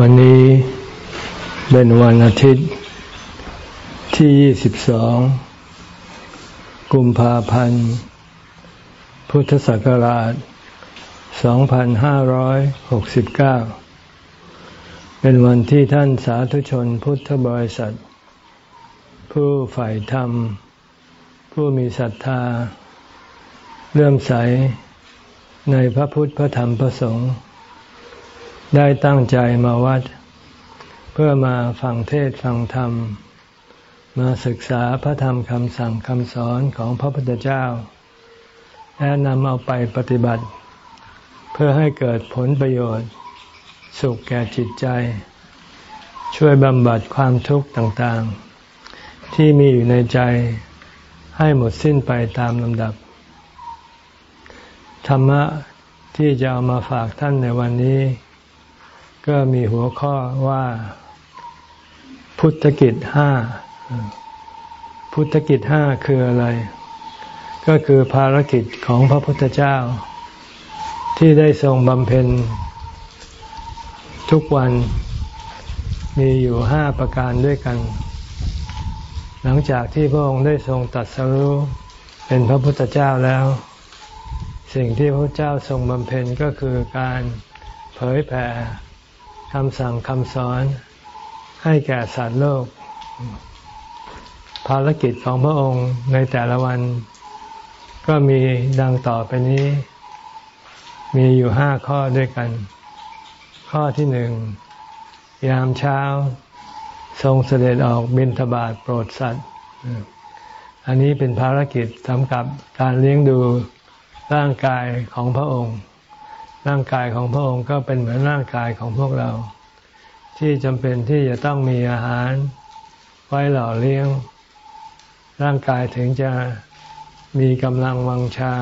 วันนี้เป็นวันอาทิตย์ที่ 22 กุมภาพันธ์ พุทธศักราช 2569 เป็นวันที่ท่านสาธุชนพุทธบริษัท ผู้ใฝ่ธรรม ผู้มีศรัทธา เลื่อมใสในพระพุทธพระธรรมพระสงฆ์ ได้ตั้งใจมาวัด เพื่อมาฟังเทศฟังธรรม มาศึกษาพระธรรมคำสั่งคำสอนของพระพุทธเจ้า และนำเอาไปปฏิบัติ เพื่อให้เกิดผลประโยชน์ สุขแก่จิตใจ ช่วยบำบัดความทุกข์ต่างๆ ที่มีอยู่ในใจให้หมดสิ้นไปตามลำดับ ธรรมะที่จะเอามาฝากท่านในวันนี้ ก็มีหัวข้อว่าพุทธกิจห้า พุทธกิจห้าคืออะไร ก็คือภารกิจของพระพุทธเจ้า ที่ได้ทรงบำเพ็ญ ทุกวันมีอยู่ห้าประการด้วยกัน หลังจากที่พระองค์ได้ทรงตัดสรู้เป็นพระพุทธเจ้าแล้ว สิ่งที่พระเจ้าทรงบำเพ็ญก็คือการเผยแผ่ คำสั่งคำสอนให้แก่สัตว์โลก ภารกิจของพระองค์ในแต่ละวัน ก็มีดังต่อไปนี้ มีอยู่ห้าข้อด้วยกัน ข้อที่หนึ่ง ยามเช้า ทรงเสด็จออกบิณฑบาตโปรดสัตว์อันนี้เป็นภารกิจสำหรับการเลี้ยงดูร่างกายของพระองค์ ร่างกายของพระองค์ก็เป็นเหมือนร่างกายของพวกเรา ที่จำเป็นที่จะต้องมีอาหาร ไว้หล่อเลี้ยง ร่างกายถึงจะมีกำลังวังชา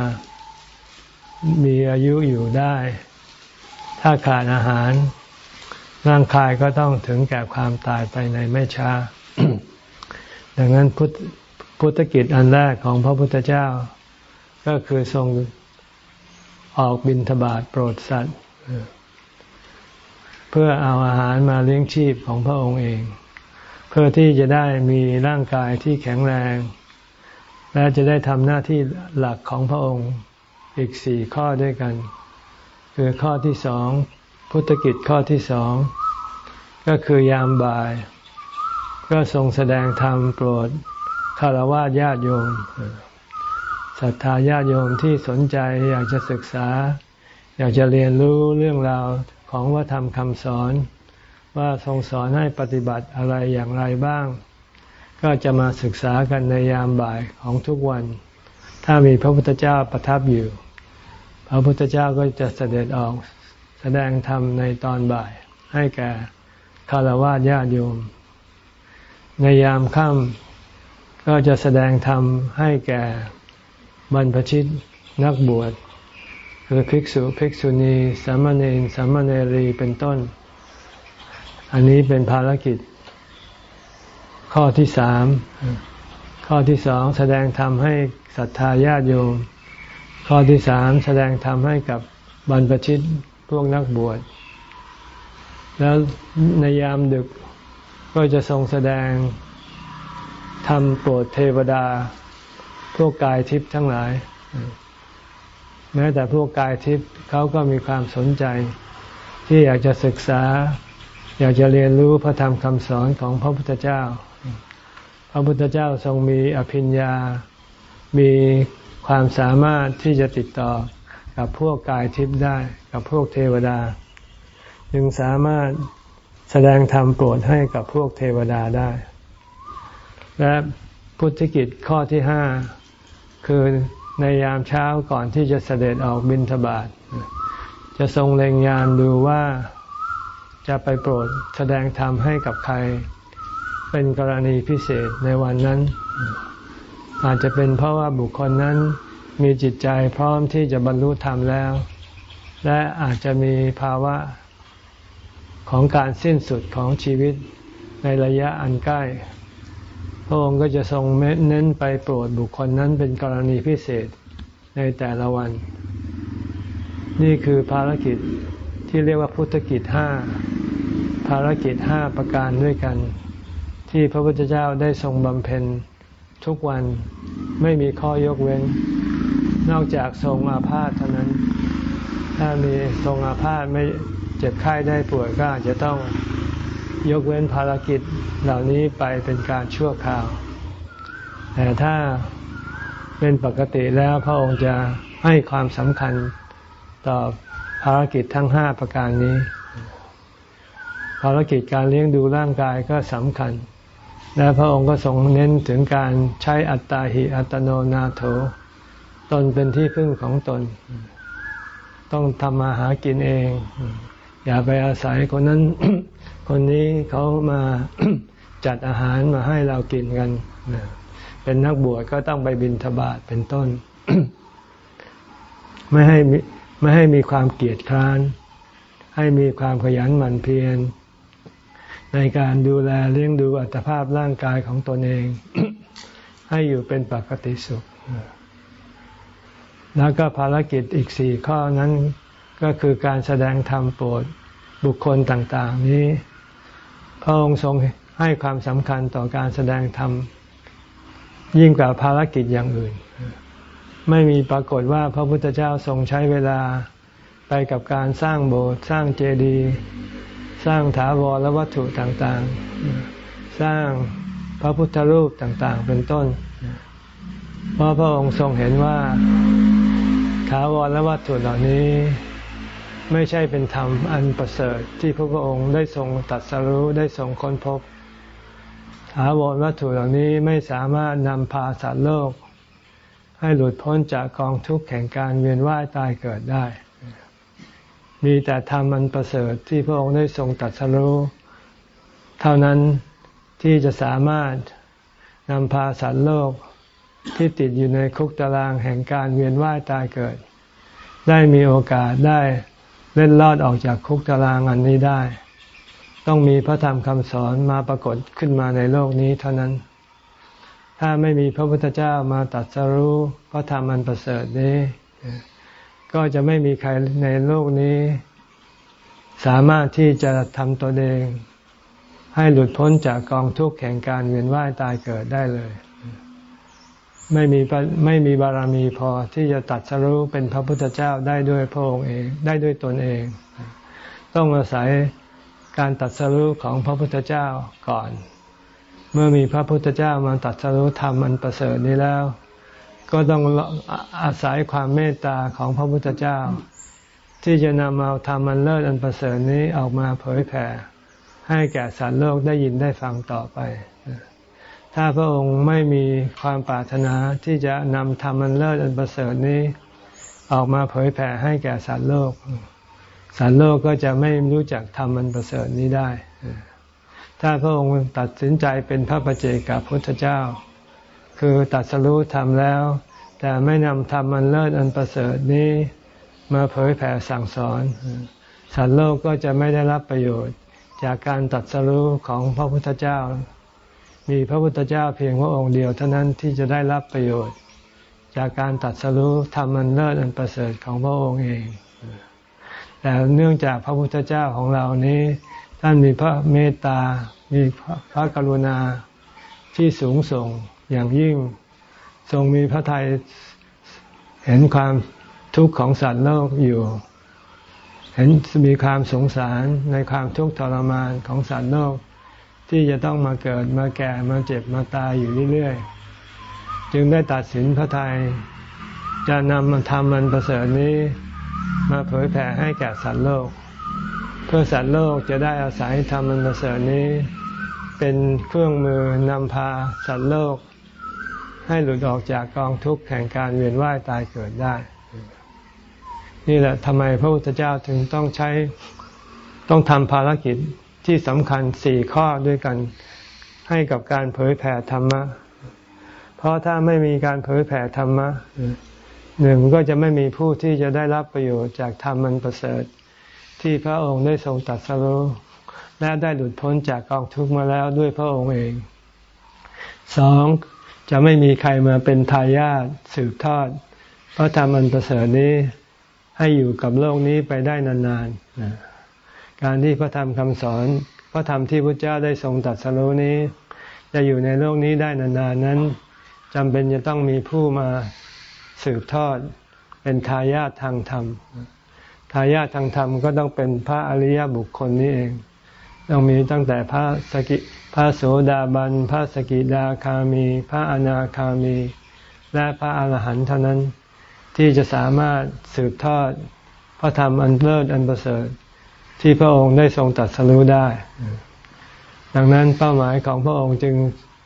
มีอายุอยู่ได้ ถ้าขาดอาหาร ร่างกายก็ต้องถึงแก่ความตายไปในไม่ช้า ดังนั้นพุทธพุทธกิจอันแรกของพระพุทธเจ้า ก็คือทรง ออกบินทบาทโปรดสัตว์ เพื่อเอาอาหารมาเลี้ยงชีพของพระองค์เอง เพื่อที่จะได้มีร่างกายที่แข็งแรง และจะได้ทำหน้าที่หลักของพระองค์อีกสี่ข้อด้วยกัน คือข้อที่สองพุทธกิจข้อที่สองก็คือยามบ่าย ก็ทรงแสดงธรรมโปรดคารวะญาติโยม ศรัทธาญาติโยมที่สนใจอยากจะศึกษา อยากจะเรียนรู้เรื่องราวของวัฒธรรมคำสอน ว่าทรงสอนให้ปฏิบัติอะไรอย่างไรบ้าง ก็จะมาศึกษากันในยามบ่ายของทุกวัน ถ้ามีพระพุทธเจ้าประทับอยู่ พระพุทธเจ้าก็จะเสด็จออกแสดงธรรมในตอนบ่าย ให้แก่คารวะญาติโยม ในยามค่ำก็จะแสดงธรรมให้แก่ บรรพชิตนักบวชคือภิกษุภิกษุณีสามเณรสามเณรีเป็นต้น อันนี้เป็นภารกิจ ข้อที่สามข้อที่สองแสดงธรรมให้ศรัทธาญาติโยม ข้อที่สามแสดงธรรมให้กับบรรพชิตพวกนักบวช แล้วในยามดึกก็จะทรงแสดงธรรมโปรดเทวดา วกกายทิพย์ทั้งหลาย แม้แต่พวกกายทิพย์เขาก็มีความสนใจ ที่อยากจะศึกษา อยากจะเรียนรู้พระธรรมคำสอนของพระพุทธเจ้า พระพุทธเจ้าทรงมีอภิญญา มีความสามารถที่จะติดต่อกับพวกกายทิพย์ได้ กับพวกเทวดา จึงสามารถแสดงธรรมโปรดให้กับพวกเทวดาได้ และพุทธกิจข้อที่ห้า คือในยามเช้าก่อนที่จะเสด็จออกบิณฑบาตจะทรงเล็งยานดูว่าจะไปโปรดแสดงธรรมให้กับใคร เป็นกรณีพิเศษในวันนั้น อาจจะเป็นเพราะว่าบุคคลนั้นมีจิตใจพร้อมที่จะบรรลุธรรมแล้ว และอาจจะมีภาวะของการสิ้นสุดของชีวิตในระยะอันใกล้ พระองค์ก็จะทรงเน้นไปโปรดบุคคลนั้นเป็นกรณีพิเศษในแต่ละวัน นี่คือภารกิจที่เรียกว่าพุทธกิจห้าภารกิจห้าประการด้วยกัน ที่พระพุทธเจ้าได้ทรงบำเพ็ญทุกวันไม่มีข้อยกเว้น นอกจากทรงอาพาธเท่านั้น ถ้ามีทรงอาพาธไม่เจ็บไข้ได้ป่วยก็อาจจะต้อง ยกเว้นภารกิจเหล่านี้ไปเป็นการชั่วคราว แต่ถ้าเป็นปกติแล้วพระองค์จะให้ความสำคัญต่อภารกิจทั้งห้าประการนี้ ภารกิจการเลี้ยงดูร่างกายก็สำคัญ และพระองค์ก็ทรงเน้นถึงการใช้อัตตาหิอัตโนนาโถ ตนเป็นที่พึ่งของตน ต้องทำมาหากินเอง อย่าไปอาศัยคนนั้น คนนี้เขามาจัดอาหารมาให้เรากินกัน เป็นนักบวชก็ต้องไปบินทบาทเป็นต้น ไม่ให้ไม่ให้มีความเกียจคร้าน ให้มีความขยันหมั่นเพียรในการดูแลเลี้ยงดูอัตภาพร่างกายของตนเอง ให้อยู่เป็นปกติสุข แล้วก็ภารกิจอีกสี่ข้อนั้นก็คือการแสดงธรรมโปรดบุคคลต่าง ๆ นี้ พระองค์ทรงให้ความสำคัญต่อการแสดงธรรมยิ่งกว่าภารกิจอย่างอื่น ไม่มีปรากฏว่าพระพุทธเจ้าทรงใช้เวลาไปกับการสร้างโบสถ์สร้างเจดีย์สร้างถาวรและวัตถุต่างๆ สร้างพระพุทธรูปต่างๆ เป็นต้น เพราะพระองค์ทรงเห็นว่าถาวรและวัตถุเหล่านี้ ไม่ใช่เป็นธรรมอันประเสริฐที่พระพุทธองค์ได้ทรงตัดสรู้ได้ทรงค้นพบถาวรวัตถุเหล่านี้ไม่สามารถนำพาสัตว์โลก ให้หลุดพ้นจากกองทุกข์แห่งการเวียนว่ายตายเกิดได้ มีแต่ธรรมอันประเสริฐที่พระองค์ได้ทรงตัดสรู้เท่านั้นที่จะสามารถนำพาสัตว์โลกที่ติดอยู่ในคุกตารางแห่งการเวียนว่ายตายเกิด ได้มีโอกาสได้ เล่นลอดออกจากคุกตารางอันนี้ได้ ต้องมีพระธรรมคำสอนมาปรากฏขึ้นมาในโลกนี้เท่านั้น ถ้าไม่มีพระพุทธเจ้ามาตัดสรู้พระธรรมอันประเสริฐนี้ ก็จะไม่มีใครในโลกนี้ สามารถที่จะทำตัวเอง ให้หลุดพ้นจากกองทุกข์แห่งการเวียนว่ายตายเกิดได้เลย ไม่มีไม่มีบารมีพอที่จะตัดสรู้เป็นพระพุทธเจ้าได้ด้วยพระองค์เองได้ด้วยตนเอง ต้องอาศัยการตัดสรู้ของพระพุทธเจ้าก่อน เมื่อมีพระพุทธเจ้ามาตัดสรู้ธรรมอันประเสริฐนี้แล้ว ก็ต้องอาศัยความเมตตาของพระพุทธเจ้า ที่จะนำเอาธรรมอันเลิศอันประเสริฐนี้ออกมาเผยแผ่ให้แก่สารโลกได้ยินได้ฟังต่อไป ถ้าพระองค์ไม่มีความปรารถนาที่จะนำธรรมันเลิศอันประเสริฐนี้ ออกมาเผยแผ่ให้แก่สัตว์โลก สัตว์โลกก็จะไม่รู้จักธรรมันประเสริฐนี้ได้ ถ้าพระองค์ตัดสินใจเป็นพระประเจกับพุทธเจ้า คือตัดสรู้ธรรมแล้ว แต่ไม่นำธรรมันเลิศอันประเสริฐนี้มาเผยแผ่สั่งสอน สัตว์โลกก็จะไม่ได้รับประโยชน์จากการตัดสรู้ของพระพุทธเจ้า มีพระพุทธเจ้าเพียงพระองค์เดียวเท่านั้นที่จะได้รับประโยชน์ จากการตัดสรู้ธรรมันเลิศอันประเสริฐของพระองค์เอง แต่เนื่องจากพระพุทธเจ้าของเรานี้ ท่านมีพระเมตตา มีพระกรุณาที่สูงส่งอย่างยิ่ง ทรงมีพระทัยเห็นความทุกข์ของสัตว์โลกอยู่เห็นมีความสงสารในความทุกข์ทรมานของสัตว์โลก ที่จะต้องมาเกิดมาแก่มาเจ็บมาตายอยู่เรื่อยๆ จึงได้ตัดสินพระทัยจะนำมันทำมันประเสริฐนี้ มาเผยแผ่ให้แก่สัตว์โลก เพื่อสัตว์โลกจะได้อาศัยทำมันประเสริฐนี้ เป็นเครื่องมือนำพาสัตว์โลก ให้หลุดออกจากกองทุกข์แห่งการเวียนว่ายตายเกิดได้ นี่แหละทำไมพระพุทธเจ้าถึงต้องใช้ต้องทำภารกิจ ที่สำคัญสี่ข้อด้วยกันให้กับการเผยแผ่ธรรมะ เพราะถ้าไม่มีการเผยแผ่ธรรมะหนึ่งก็จะไม่มีผู้ที่จะได้รับประโยชน์จากธรรมมันประเสริฐ ที่พระองค์ได้ทรงตัดสรู้และได้หลุดพ้นจากกองทุกข์มาแล้วด้วยพระองค์เองสองจะไม่มีใครมาเป็นทายาทสืบทอด เพราะธรรมอันประเสริฐนี้ให้อยู่กับโลกนี้ไปได้นานๆ การที่พระธรรมคำสอน พระธรรมที่พระเจ้าได้ทรงตัดสรู้นี้ จะอยู่ในโลกนี้ได้นานๆนั้นจำเป็นจะต้องมีผู้มาสืบทอด เป็นทายาททางธรรม ทายาททางธรรมก็ต้องเป็นพระอริยบุคคลนี้เอง ต้องมีตั้งแต่พระสกิพระโสดาบัน พระสกิดาคามี พระอนาคามี และพระอาหารหันต์เท่านั้นที่จะสามารถสืบทอดพระธรรมอันเลิศอันประเสริฐ ที่พระองค์ได้ทรงตัดสรู้ได้ ดังนั้นเป้าหมายของพระองค์จึง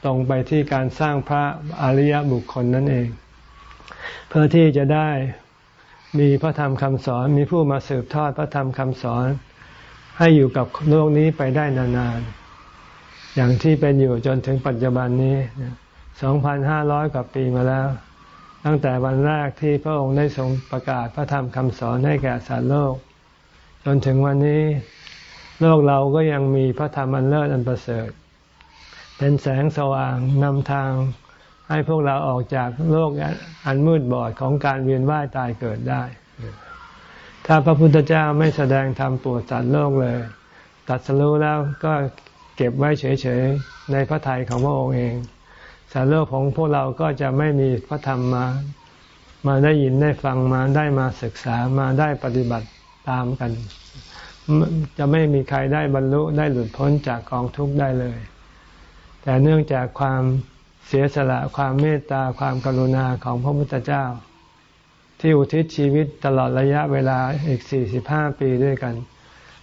ตรงไปที่การสร้างพระอริยบุคคลนั่นเอง เพื่อที่จะได้มีพระธรรมคำสอนมีผู้มาสืบทอดพระธรรมคำสอน ให้อยู่กับโลกนี้ไปได้นานๆ อย่างที่เป็นอยู่จนถึงปัจจุบันนี้ 2,500 กว่าปีมาแล้ว ตั้งแต่วันแรกที่พระองค์ได้ทรงประกาศพระธรรมคำสอนให้แก่สารโลก จนถึงวันนี้โลกเราก็ยังมีพระธรรมอันเลิศอันประเสริฐ เป็นแสงสว่างนำทางให้พวกเราออกจากโลกอันมืดบอดของการเวียนว่ายตายเกิดได้ ถ้าพระพุทธเจ้าไม่แสดงธรรมปวดสัตว์โลกเลย ตัดสรู้แล้วก็เก็บไว้เฉยๆ ในพระทัยของพระองค์เองสัตว์โลกของพวกเราก็จะไม่มีพระธรรมมา มาได้ยินได้ฟังมาได้มาศึกษามาได้ปฏิบัติ ตามกัน จะไม่มีใครได้บรรลุได้หลุดพ้นจากกองทุกข์ได้เลย แต่เนื่องจากความเสียสละความเมตตาความกรุณาของพระพุทธเจ้า ที่อุทิศชีวิตตลอดระยะเวลาอีก 45 ปีด้วยกัน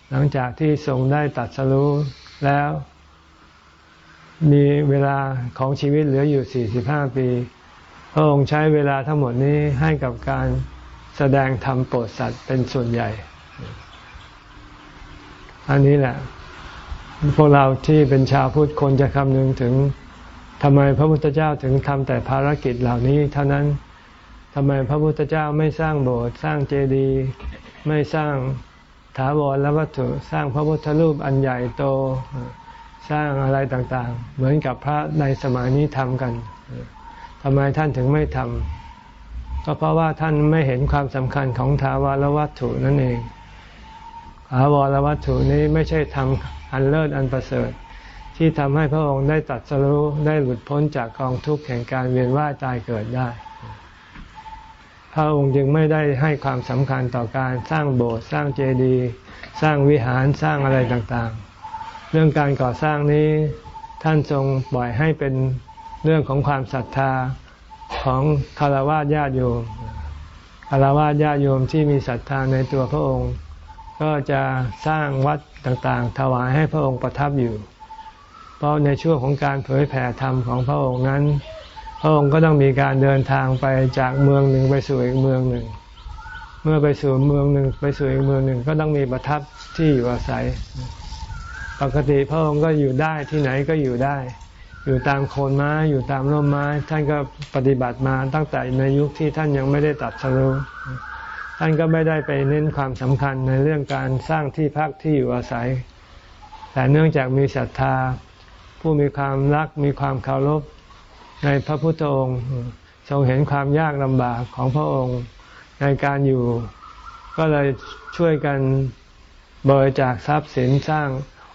หลังจากที่ทรงได้ตัดสรู้แล้ว มีเวลาของชีวิตเหลืออยู่ 45 ปีพระองค์ใช้เวลาทั้งหมดนี้ให้กับการแสดงธรรมโปรดสัตว์เป็นส่วนใหญ่ อันนี้แหละ พวกเราที่เป็นชาวพุทธคนจะคำนึงถึงทำไมพระพุทธเจ้าถึงทำแต่ภารกิจเหล่านี้ เท่านั้นทำไมพระพุทธเจ้าไม่สร้างโบสถ์สร้างเจดีย์ไม่สร้างถาวรและวัตถุสร้างพระพุทธรูปอันใหญ่โตสร้างอะไรต่างๆ เหมือนกับพระในสมัยนี้ทำกันทำไมท่านถึงไม่ทำก็เพราะว่าท่านไม่เห็นความสำคัญของถาวรและวัตถุนั่นเองาวรวัตถุนี้ไม่ใช่ทำอันเลิศอันประเสริฐ ที่ทำให้พระองค์ได้ตัดสรู้ได้หลุดพ้นจากกองทุกข์แห่งการเวียนว่ายตายเกิดได้ พระองค์จึงไม่ได้ให้ความสำคัญต่อการสร้างโบสถ์สร้างเจดีย์สร้างวิหารสร้างอะไรต่างๆ เรื่องการก่อสร้างนี้ท่านทรงปล่อยให้เป็นเรื่องของความศรัทธาของคารวะญาติโยมคารวะญาติโยมที่มีศรัทธาในตัวพระองค์ ก็จะสร้างวัดต่างๆ ถวายให้พระองค์ประทับอยู่ เพราะในช่วงของการเผยแผ่ธรรมของพระองค์นั้น พระองค์ก็ต้องมีการเดินทางไปจากเมืองหนึ่งไปสู่อีกเมืองหนึ่ง เมื่อไปสู่เมืองหนึ่งไปสู่อีกเมืองหนึ่งก็ต้องมีประทับที่อยู่อาศัย ปกติพระองค์ก็อยู่ได้ที่ไหนก็อยู่ได้ อยู่ตามโคนไม้อยู่ตามร่มไม้ ท่านก็ปฏิบัติมาตั้งแต่ในยุคที่ท่านยังไม่ได้ตัดสรุ ท่านก็ไม่ได้ไปเน้นความสำคัญในเรื่องการสร้างที่พักที่อยู่อาศัย แต่เนื่องจากมีศรัทธา ผู้มีความรักมีความเคารพในพระพุทธองค์ ทรงเห็นความยากลำบากของพระองค์ในการอยู่ ก็เลยช่วยกันบริจาคทรัพย์สินสร้าง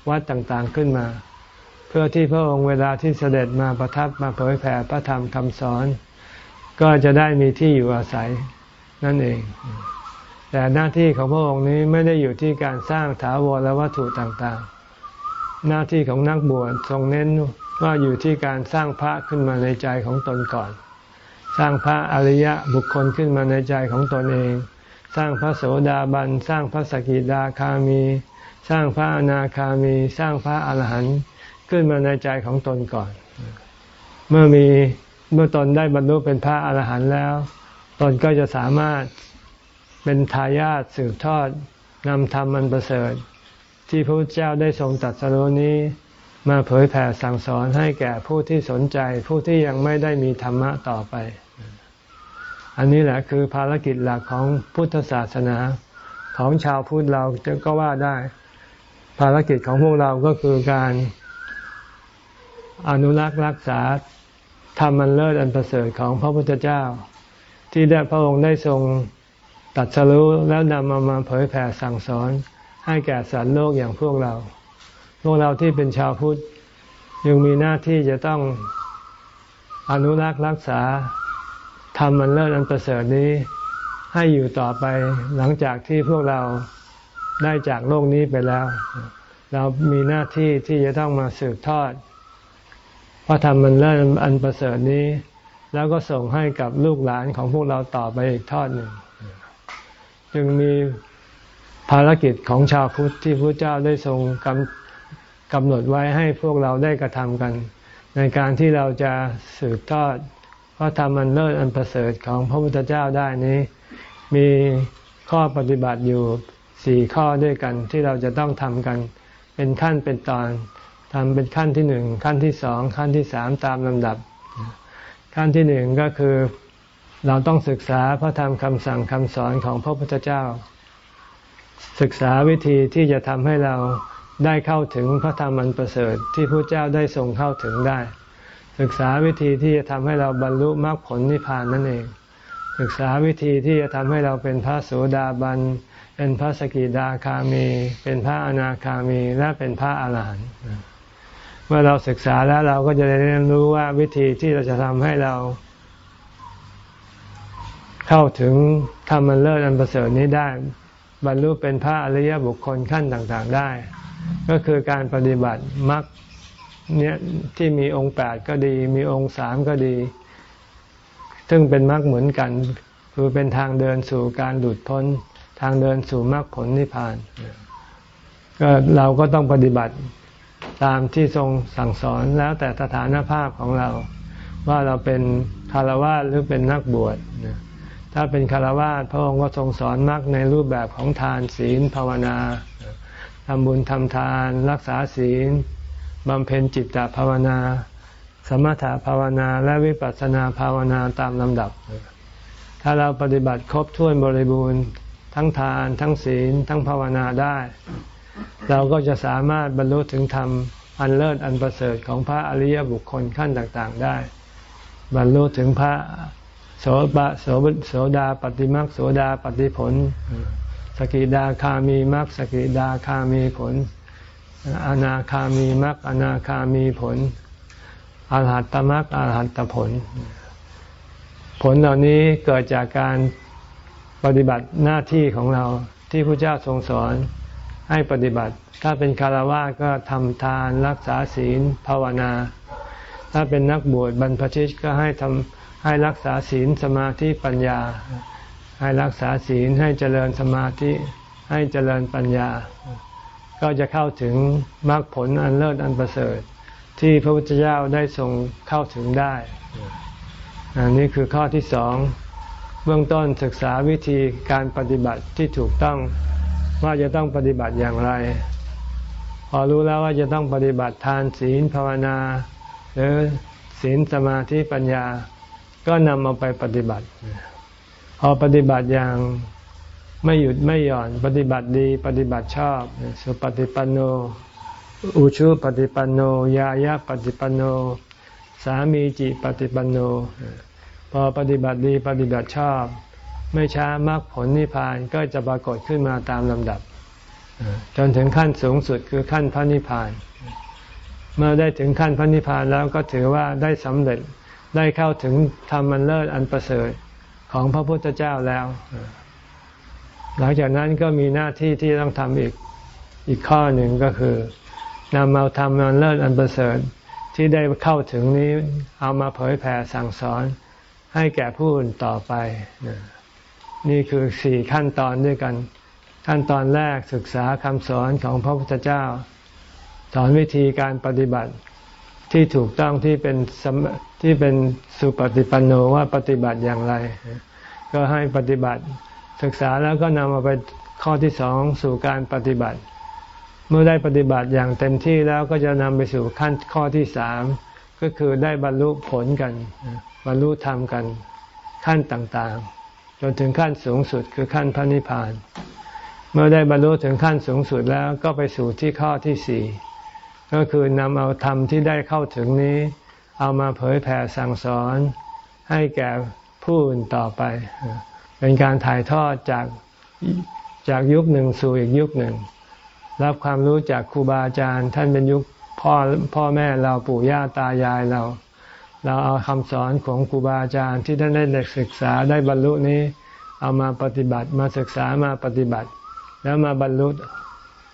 วัดต่างๆขึ้นมา เพื่อที่พระองค์เวลาที่เสด็จมาประทับมาเผยแผ่พระธรรมคำสอน ก็จะได้มีที่อยู่อาศัยนั่นเอง แต่หน้าที่ของพระองค์นี้ไม่ได้อยู่ที่การสร้างถาวรและวัตถุต่างๆ หน้าที่ของนักบวชทรงเน้นว่าอยู่ที่การสร้างพระขึ้นมาในใจของตนก่อน สร้างพระอริยะบุคคลขึ้นมาในใจของตนเอง สร้างพระโสดาบัน สร้างพระสกิดาคามี สร้างพระอนาคามี สร้างพระอรหันต์ขึ้นมาในใจของตนก่อน เมื่อมีเมื่อตอนได้บรรลุเป็นพระอรหันต์แล้ว ตนก็จะสามารถ เป็นทายาทสืบทอดนำธรรมอันประเสริฐ ที่พระพุทธเจ้าได้ทรงตัดสรุนี้มาเผยแผ่สั่งสอนให้แก่ผู้ที่สนใจผู้ที่ยังไม่ได้มีธรรมะต่อไป อันนี้แหละคือภารกิจหลักของพุทธศาสนาของชาวพุทธเราก็ว่าได้ ภารกิจของพวกเราก็คือการอนุรักษ์รักษาธรรมันเลิศอันประเสริฐของพระพุทธเจ้า ที่ได้พระองค์ได้ทรง ตัดสรู้แล้วนำมามาเผยแผ่สั่งสอน ให้แก่สัตว์โลกอย่างพวกเรา พวกเราที่เป็นชาวพุทธยังมีหน้าที่จะต้องอนุรักษ์รักษาทำมันเลิศอันประเสริฐนี้ ให้อยู่ต่อไปหลังจากที่พวกเราได้จากโลกนี้ไปแล้ว เรามีหน้าที่ที่จะต้องมาสืบทอดพระธรรมมันเลิศอันประเสริฐนี้ แล้วก็ส่งให้กับลูกหลานของพวกเราต่อไปอีกทอดหนึ่ง จึงมีภารกิจของชาวพุทธที่พระเจ้าได้ทรงกำกำหนดไว้ให้พวกเราได้กระทำกัน ในการที่เราจะสืบทอดพระธรรมอันเลิศอันประเสริฐของพระพุทธเจ้าได้นี้ มีข้อปฏิบัติอยู่สี่ข้อด้วยกันที่เราจะต้องทำกัน เป็นขั้นเป็นตอนทำเป็นขั้นที่หนึ่งขั้นที่สองขั้นที่สามตามลำดับ ขั้นที่หนึ่งก็คือ เราต้องศึกษาพระธรรมคำสั่งคำสอนของพระพุทธเจ้า ศึกษาวิธีที่จะทำให้เราได้เข้าถึงพระธรรมอันประเสริฐที่พระเจ้าได้ทรงเข้าถึงได้ ศึกษาวิธีที่จะทำให้เราบรรลุมรรคผลนิพพานนั่นเอง ศึกษาวิธีที่จะทำให้เราเป็นพระโสดาบันเป็นพระสกิดาคามี เป็นพระอนาคามีและเป็นพระอาหารหันต์เมื่อเราศึกษาแล้วเราก็จะได้เรียนรู้ว่าวิธีที่เราจะทำให้เรา เข้าถึงธรรมเลิศอันประเสริฐนี้ได้ บรรลุเป็นพระอริยบุคคลขั้นต่างๆได้ ก็คือการปฏิบัติมรรคเนี่ยที่มีองค์แปดก็ดี มีองค์สามก็ดี ซึ่งเป็นมรรคเหมือนกัน คือเป็นทางเดินสู่การหลุดพ้น ทางเดินสู่มรรคผลนิพพาน ก็เราก็ต้องปฏิบัติตามที่ทรงสั่งสอนแล้วแต่สถานภาพของเรา ว่าเราเป็นคารวะหรือเป็นนักบวช ถ้าเป็นคารวะพระองค์ก็ทรงสอนมรรคในรูปแบบของทานศีลภาวนาทำบุญทำทานรักษาศีลบำเพ็ญจิตตภาวนา สมถภาวนาและวิปัสสนาภาวนาตามลำดับ ถ้าเราปฏิบัติครบถ้วนบริบูรณ์ ทั้งทานทั้งศีลทั้งภาวนาได้ เราก็จะสามารถบรรลุถึงธรรมอันเลิศอันประเสริฐของพระอริยบุคคลขั้นต่างๆได้ บรรลุถึงพระ โสบะโสบโสดาปฏิมักโสดาปฏิผล สกิดาคามีมักสกิดาคามีผล อนาคามีมักอนาคามีผลอาหัตตมักอาหัตตผล ผลเหล่านี้เกิดจากการปฏิบัติหน้าที่ของเราที่พระเจ้าทรงสอนให้ปฏิบัติ ถ้าเป็นคารวะก็ทำทานรักษาศีลภาวนา ถ้าเป็นนักบวชบรรพชิตก็ให้ทำ ให้รักษาศีลสมาธิปัญญา ให้รักษาศีลให้เจริญสมาธิให้เจริญปัญญา ก็จะเข้าถึงมรรคผลอันเลิศอันประเสริฐ ที่พระพุทธเจ้าได้ทรงเข้าถึงได้อันนี้คือข้อที่สองเบื้องต้นศึกษาวิธีการปฏิบัติที่ถูกต้องว่าจะต้องปฏิบัติอย่างไร พอรู้แล้วว่าจะต้องปฏิบัติทานศีลภาวนา หรือศีลสมาธิปัญญา ก็นำเอาไปปฏิบัติ พอปฏิบัติอย่างไม่หยุดไม่หย่อน ปฏิบัติดี ปฏิบัติชอบสุปฏิปันโน อุชุปฏิปันโน ยายะปฏิปันโน สามีจิปฏิปันโน พอปฏิบัติดีปฏิบัติชอบ ไม่ช้ามรรคผลนิพพานก็จะปรากฏขึ้นมาตามลำดับ จนถึงขั้นสูงสุดคือขั้นพระนิพพาน เมื่อได้ถึงขั้นพระนิพพานแล้วก็ถือว่าได้สำเร็จ ได้เข้าถึงธรรมันเลิศอันประเสริฐของพระพุทธเจ้าแล้ว หลังจากนั้นก็มีหน้าที่ที่ต้องทำอีกอีกข้อหนึ่งก็คือนำเอาธรรมันเลิศอันประเสริฐที่ได้เข้าถึงนี้เอามาเผยแผ่สั่งสอนให้แก่ผู้อื่นต่อไป นี่คือสี่ขั้นตอนด้วยกัน ขั้นตอนแรกศึกษาคำสอนของพระพุทธเจ้า สอนวิธีการปฏิบัติที่ถูกต้องที่เป็น ที่เป็นสุปฏิปันโนว่าปฏิบัติอย่างไร ก็ให้ปฏิบัติศึกษาแล้วก็นำมาไปข้อที่สองสู่การปฏิบัติ เมื่อได้ปฏิบัติอย่างเต็มที่แล้วก็จะนำไปสู่ขั้นข้อที่สามก็คือได้บรรลุผลกัน บรรลุธรรมกันขั้นต่างๆ จนถึงขั้นสูงสุดคือขั้นพระนิพพาน เมื่อได้บรรลุถึงขั้นสูงสุดแล้วก็ไปสู่ที่ข้อที่สี่ก็คือนำเอาธรรมที่ได้เข้าถึงนี้ เอามาเผยแผ่สั่งสอนให้แก่ผู้อื่นต่อไป เป็นการถ่ายทอดจากจากยุคหนึ่งสู่อีกยุคหนึ่ง รับความรู้จากครูบาอาจารย์ ท่านเป็นยุคพ่อพ่อแม่เราปู่ย่าตายายเรา เราเอาคำสอนของครูบาอาจารย์ที่ท่านได้ศึกษาได้บรรลุนี้ เอามาปฏิบัติมาศึกษามาปฏิบัติ แล้วมาบรรลุ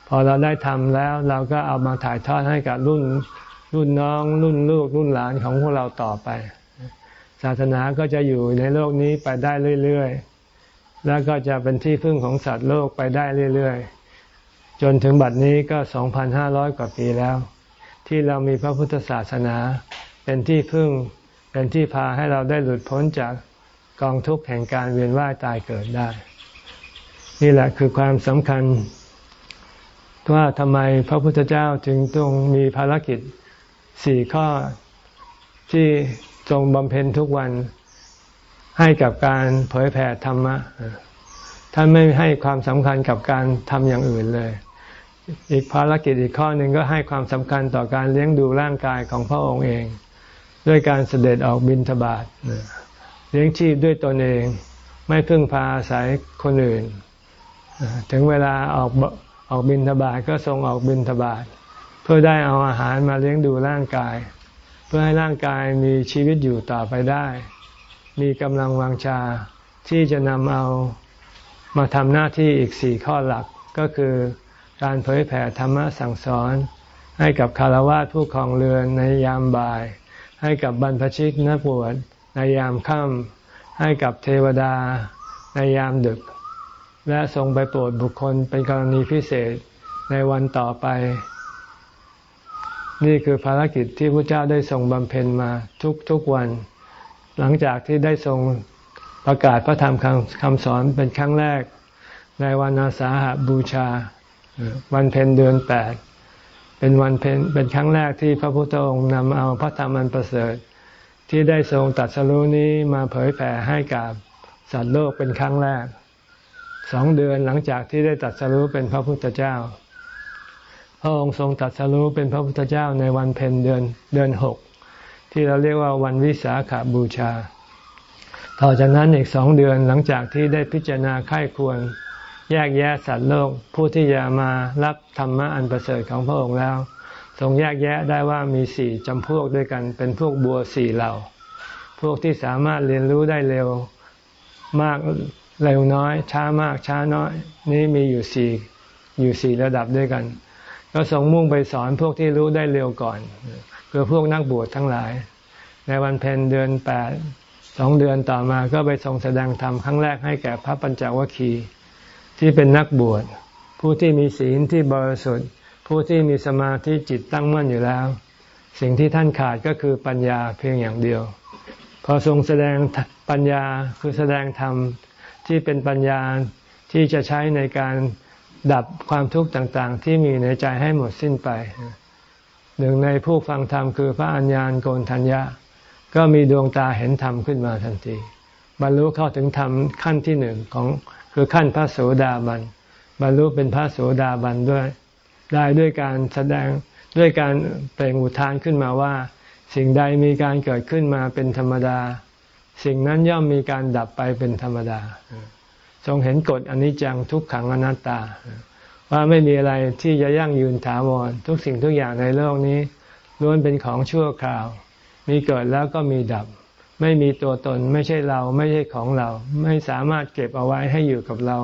พอเราได้ทำแล้วเราก็เอามาถ่ายทอดให้กับรุ่น รุ่นน้องรุ่นลูกรุ่นหลานของพวกเราต่อไป ศาสนาก็จะอยู่ในโลกนี้ไปได้เรื่อยๆ แล้วก็จะเป็นที่พึ่งของสัตว์โลกไปได้เรื่อยๆ จนถึงบัดนี้ก็ 2,500 กว่าปีแล้ว ที่เรามีพระพุทธศาสนา เป็นที่พึ่งเป็นที่พาให้เราได้หลุดพ้นจากกองทุกข์แห่งการเวียนว่ายตายเกิดได้ นี่แหละคือความสำคัญว่าทำไมพระพุทธเจ้าจึงต้องมีภารกิจ สี่ข้อที่ทรงบำเพ็ญทุกวันให้กับการเผยแผ่ธรรมะท่านไม่ให้ความสำคัญกับการทำอย่างอื่นเลย อีกภารกิจอีกข้อหนึ่งก็ให้ความสำคัญต่อการเลี้ยงดูร่างกายของพระองค์เอง ด้วยการเสด็จออกบินทบาทเลี้ยงชีพด้วยตนเอง ไม่พึ่งพาอาศัยคนอื่น ถึงเวลาออกออกบินทบาทก็ทรงออกบินทบาท เพื่อได้เอาอาหารมาเลี้ยงดูร่างกาย เพื่อให้ร่างกายมีชีวิตอยู่ต่อไปได้ มีกำลังวังชาที่จะนำเอามาทำหน้าที่อีกสี่ข้อหลักก็คือการเผยแผ่ธรรมะสั่งสอน ให้กับคารวะผู้ครองเรือนในยามบ่าย ให้กับบรรพชิตนักบวชในยามค่ำให้กับเทวดาในยามดึก และทรงไปโปรดบุคคลเป็นกรณีพิเศษในวันต่อไป นี่คือภารกิจที่พระเจ้าได้ทรงบำเพ็ญมาทุกทุกวัน หลังจากที่ได้ทรงประกาศพระธรรมคำคำสอนเป็นครั้งแรก ในวันอาสาหบูชา วันเพ็ญเดือนแปดเป็นวันเพ็ญเป็นครั้งแรกที่พระพุทธองค์นำเอาพระธรรมอันประเสริฐ ที่ได้ทรงตัดสรุนี้มาเผยแผ่ให้กับสัตว์โลกเป็นครั้งแรกสองเดือนหลังจากที่ได้ตัดสรุเป็นพระพุทธเจ้า พระองค์ทรงตัดสรู้เป็นพระพุทธเจ้าในวันเพ็ญเดือนเดือนหกที่เราเรียกว่าวันวิสาขาบูชา ต่อจากนั้นอีกสองเดือนหลังจากที่ได้พิจารณาค่ายควรแยกแยะสัตว์โลก ผู้ที่จะมารับธรรมะอันประเสริฐของพระองค์แล้ว ทรงแยกแยะได้ว่ามีสี่จำพวกด้วยกันเป็นพวกบัวสี่เหล่า พวกที่สามารถเรียนรู้ได้เร็วมากเร็วน้อย ช้ามากช้าน้อย นี่มีอยู่สี่อยู่สี่ระดับด้วยกัน ก็ทรงมุ่งไปสอนพวกที่รู้ได้เร็วก่อน คือพวกนักบวชทั้งหลาย ในวันเพ็ญเดือนแปดสองเดือนต่อมาก็ไปทรงแสดงธรรมครั้งแรกให้แก่พระปัญจวัคคีย์ที่เป็นนักบวช ผู้ที่มีศีลที่บริสุทธิ์ ผู้ที่มีสมาธิจิตตั้งมั่นอยู่แล้ว สิ่งที่ท่านขาดก็คือปัญญาเพียงอย่างเดียว พอทรงแสดงปัญญาคือแสดงธรรมที่เป็นปัญญาที่จะใช้ในการ ดับความทุกข์ต่างๆ ที่มีในใจให้หมดสิ้นไป หนึ่งในผู้ฟังธรรมคือพระอัญญาณโกนทัญญาก็มีดวงตาเห็นธรรมขึ้นมาทันที บรรลุเข้าถึงธรรมขั้นที่หนึ่งของคือขั้นพระโสดาบัน บรรลุเป็นพระโสดาบันด้วย ได้ด้วยการแสดงด้วยการเปล่งอุทานขึ้นมาว่า สิ่งใดมีการเกิดขึ้นมาเป็นธรรมดา สิ่งนั้นย่อมมีการดับไปเป็นธรรมดา ทรงเห็นกฎอนิจจังทุกขังอนัตตา ว่าไม่มีอะไรที่จะยั่งยืนถาวรทุกสิ่งทุกอย่างในโลกนี้ล้วนเป็นของชั่วคราว มีเกิดแล้วก็มีดับ ไม่มีตัวตนไม่ใช่เราไม่ใช่ของเรา ไม่สามารถเก็บเอาไว้ให้อยู่กับเรา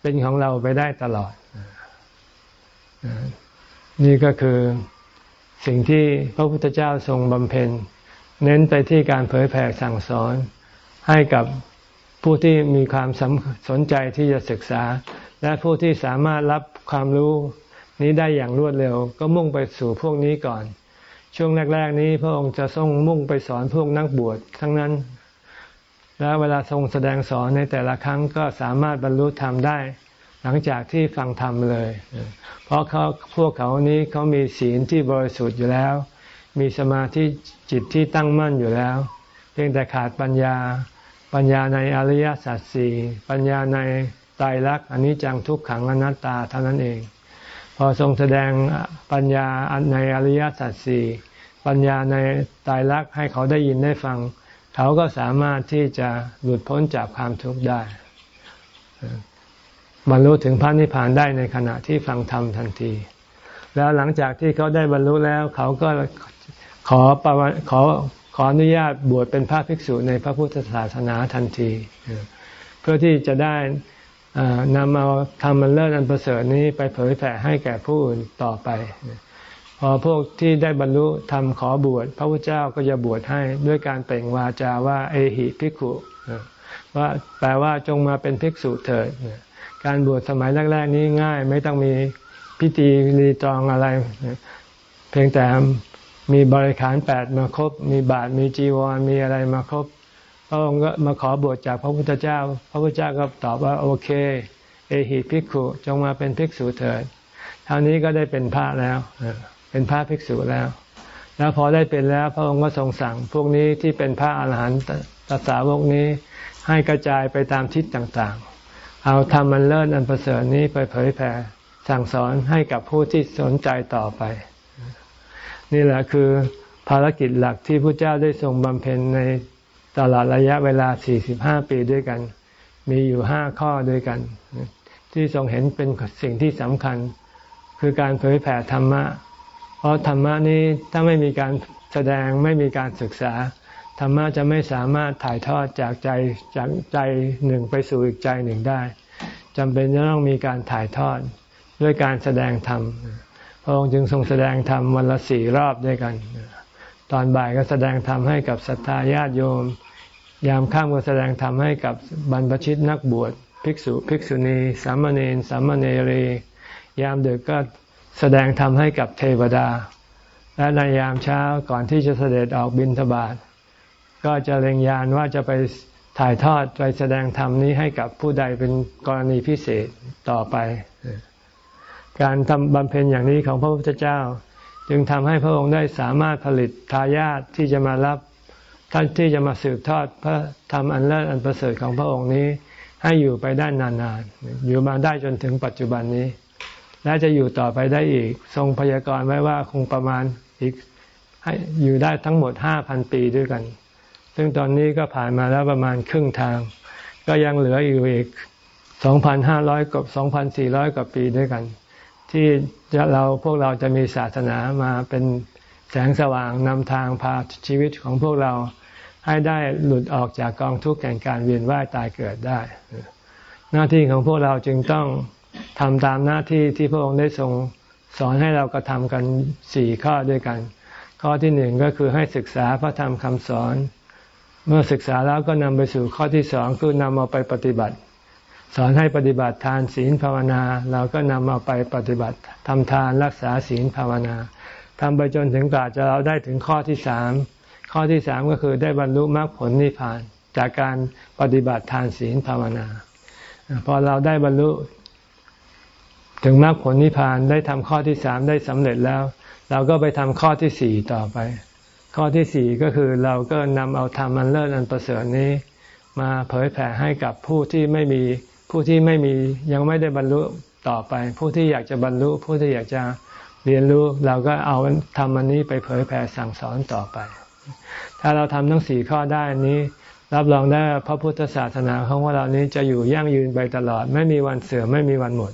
เป็นของเราไปได้ตลอด นี่ก็คือสิ่งที่พระพุทธเจ้าทรงบำเพ็ญ เน้นไปที่การเผยแผ่สั่งสอนให้กับ ผู้ที่มีความสนใจที่จะศึกษา และผู้ที่สามารถรับความรู้นี้ได้อย่างรวดเร็ว ก็มุ่งไปสู่พวกนี้ก่อน ช่วงแรก ๆ นี้พระองค์จะทรงมุ่งไปสอนพวกนักบวชทั้งนั้น แล้วเวลาทรงแสดงสอนในแต่ละครั้งก็สามารถบรรลุธรรมได้ หลังจากที่ฟังธรรมเลย เพราะเขาพวกเขานี้เขามีศีลที่บริสุทธิ์อยู่แล้ว มีสมาธิจิตที่ตั้งมั่นอยู่แล้ว เพียงแต่ขาดปัญญา ปัญญาในอริยสัจสี่ปัญญาในตายรักอันนี้จังทุกขังอนัตตาเท่านั้นเอง พอทรงแสดงปัญญาในอริยสัจสี่ปัญญาในตายรักให้เขาได้ยินได้ฟัง เขาก็สามารถที่จะหลุดพ้นจากความทุกข์ได้บรรลุถึงพระนิพพานได้ในขณะที่ฟังธรรมทันที แล้วหลังจากที่เขาได้บรรลุแล้ว เขาก็ขอประขอ ขออนุญาตบวชเป็นพระภิกษุในพระพุทธศาสนาทันที เพื่อที่จะได้นำเอาธรรมันเลิศอันประเสริฐนี้ไปเผยแผ่ให้แก่ผู้อื่นต่อไป พอพวกที่ได้บรรลุทำขอบวช พระพุทธเจ้าก็จะบวชให้ด้วยการเปล่งวาจาว่าเอหิภิกขุว่าแปลว่าจงมาเป็นภิกษุเถิด การบวชสมัยแรก ๆ นี้ง่ายไม่ต้องมีพิธีรีตองอะไร เพียงแต่ มีบริขารแปดมาครบ มีบาทมีจีวรมีอะไรมาครบ พระองค์ก็มาขอบวชจากพระพุทธเจ้า พระพุทธเจ้าก็ตอบว่าโอเค เอหิภิกขุจงมาเป็นภิกษุเถิดเท่านี้ก็ได้เป็นพระแล้วเป็นพระภิกษุแล้ว แล้วพอได้เป็นแล้วพระองค์ก็ทรงสั่ง พวกนี้ที่เป็นพระอาหารหันตสาวกนี้ ให้กระจายไปตามทิศต่างๆ เอาธรรมันเลิศอันประเสริฐนี้ไปเผยแผ่สั่งสอนให้กับผู้ที่สนใจต่อไป นี่แหละคือภารกิจหลักที่พระเจ้าได้ทรงบำเพ็ญในตลอดระยะเวลา 45 ปีด้วยกัน มีอยู่ห้าข้อด้วยกัน ที่ทรงเห็นเป็นสิ่งที่สำคัญ คือการเผยแผ่ธรรมะ เพราะธรรมะนี้ถ้าไม่มีการแสดงไม่มีการศึกษา ธรรมะจะไม่สามารถถ่ายทอดจากใจจากใจหนึ่งไปสู่อีกใจหนึ่งได้จำเป็นจะต้องมีการถ่ายทอดด้วยการแสดงธรรม พระองค์จึงทรงแสดงธรรมวันละสี่รอบด้วยกัน ตอนบ่ายก็แสดงธรรมให้กับศรัทธาญาติโยม ยามข้ามก็แสดงธรรมให้กับบรรพชิตนักบวชภิกษุภิกษุณี สามเณรสามเณรี ยามดึกก็แสดงธรรมให้กับเทวดา และในยามเช้าก่อนที่จะเสด็จออกบิณฑบาตก็จะเล็งยานว่าจะไปถ่ายทอดไปแสดงธรรมนี้ให้กับผู้ใดเป็นกรณีพิเศษต่อไป การทำบำเพ็ญอย่างนี้ของพระพุทธเจ้า จึงทำให้พระองค์ได้สามารถผลิตทายาทที่จะมารับท่านที่จะมาสืบทอดพระธรรมอันเลิศอันประเสริฐของพระองค์นี้ ให้อยู่ไปได้นานๆ อยู่มาได้จนถึงปัจจุบันนี้ และจะอยู่ต่อไปได้อีก ทรงพยากรณ์ไว้ว่าคงประมาณอีกให้อยู่ได้ทั้งหมดห้าพันปีด้วยกัน ซึ่งตอนนี้ก็ผ่านมาแล้วประมาณครึ่งทาง ก็ยังเหลืออยู่อีกสองพันห้าร้อยกับสองพันสี่ร้อยกว่าปีด้วยกัน ที่เราพวกเราจะมีศาสนามาเป็นแสงสว่างนำทางพาชีวิตของพวกเราให้ได้หลุดออกจากกองทุกข์แห่งการเวียนว่ายตายเกิดได้ หน้าที่ของพวกเราจึงต้องทำตามหน้าที่ที่พระองค์ได้ทรงสอนให้เรากระทำกันสี่ข้อด้วยกัน ข้อที่หนึ่งก็คือให้ศึกษาพระธรรมคำสอน เมื่อศึกษาแล้วก็นำไปสู่ข้อที่สองคือนำเอาไปปฏิบัติ สอนให้ปฏิบัติทานศีลภาวนา เราก็นำเอาไปปฏิบัติทำทานรักษาศีลภาวนาทำไปจนถึงกว่าจะเราได้ถึงข้อที่สามข้อที่สามก็คือได้บรรลุมรรคผลนิพพาน จากการปฏิบัติทานศีลภาวนาพอเราได้บรรลุ ถึงมรรคผลนิพพานได้ทำข้อที่สามได้สำเร็จแล้ว เราก็ไปทำข้อที่สี่ต่อไป ข้อที่สี่ก็คือเราก็นำเอาธรรมอันเลิศอันประเสริฐนี้ มาเผยแผ่ให้กับผู้ที่ไม่มี ผู้ที่ไม่มียังไม่ได้บรรลุต่อไป ผู้ที่อยากจะบรรลุ ผู้ที่อยากจะเรียนรู้เราก็เอาทำอันนี้ไปเผยแผ่สั่งสอนต่อไป ถ้าเราทำทั้งสี่ข้อได้นี้ รับรองได้พระพุทธศาสนาของเรานี้จะอยู่ยั่งยืนไปตลอด ไม่มีวันเสื่อมไม่มีวันหมด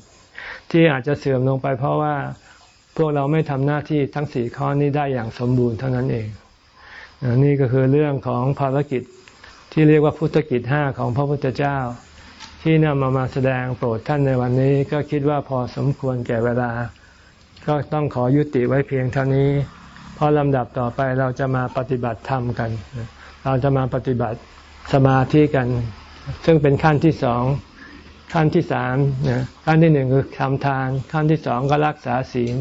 ที่อาจจะเสื่อมลงไป เพราะว่าพวกเราไม่ทำหน้าที่ทั้งสี่ข้อนี้ได้อย่างสมบูรณ์เท่านั้นเองนี่ก็คือเรื่องของภารกิจที่เรียกว่าพุทธกิจห้าของพระพุทธเจ้า ที่นำมามาแสดงโปรดท่านในวันนี้ก็คิดว่าพอสมควรแก่เวลา ก็ต้องขอยุติไว้เพียงเท่านี้ เพราะลำดับต่อไปเราจะมาปฏิบัติธรรมกัน เราจะมาปฏิบัติสมาธิกัน ซึ่งเป็นขั้นที่สองขั้นที่สามนะขั้นที่หนึ่งคือทำทาน ขั้นที่สองก็รักษาศีล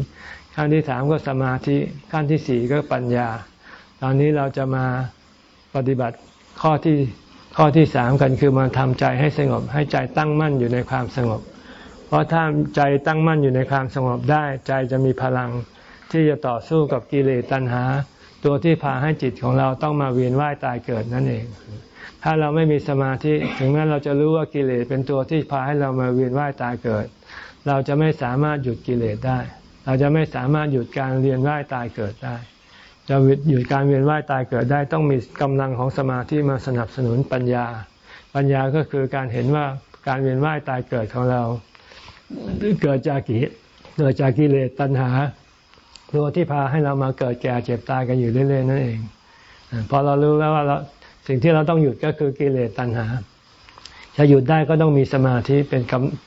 ขั้นที่สามก็สมาธิ ขั้นที่สี่ก็ปัญญา ตอนนี้เราจะมาปฏิบัติข้อที่ ข้อที่สามกันคือมาทำใจให้สงบ ให้ใจตั้งมั่นอยู่ในความสงบ เพราะถ้าใจตั้งมั่นอยู่ในความสงบได้ ใจจะมีพลังที่จะต่อสู้กับกิเลสตัณหา ตัวที่พาให้จิตของเราต้องมาเวียนว่ายตายเกิดนั่นเอง ถ้าเราไม่มีสมาธิถึงแม้เราจะรู้ว่ากิเลสเป็นตัวที่พาให้เรามาเวียนว่ายตายเกิด เราจะไม่สามารถหยุดกิเลสได้ เราจะไม่สามารถหยุดการเวียนว่ายตายเกิดได้ จะหยุดการเวียนว่ายตายเกิดได้ต้องมีกำลังของสมาธิมาสนับสนุนปัญญา ปัญญาก็คือการเห็นว่าการเวียนว่ายตายเกิดของเราเกิดจากกิเกิดจากกิเลสตัณหาตัวที่พาให้เรามาเกิดแก่เจ็บตายกันอยู่เรื่อยๆนั่นเองพอเรารู้แล้วว่าเราสิ่งที่เราต้องหยุดก็คือกิเลสตัณหาจะหยุดได้ก็ต้องมีสมาธิเป็น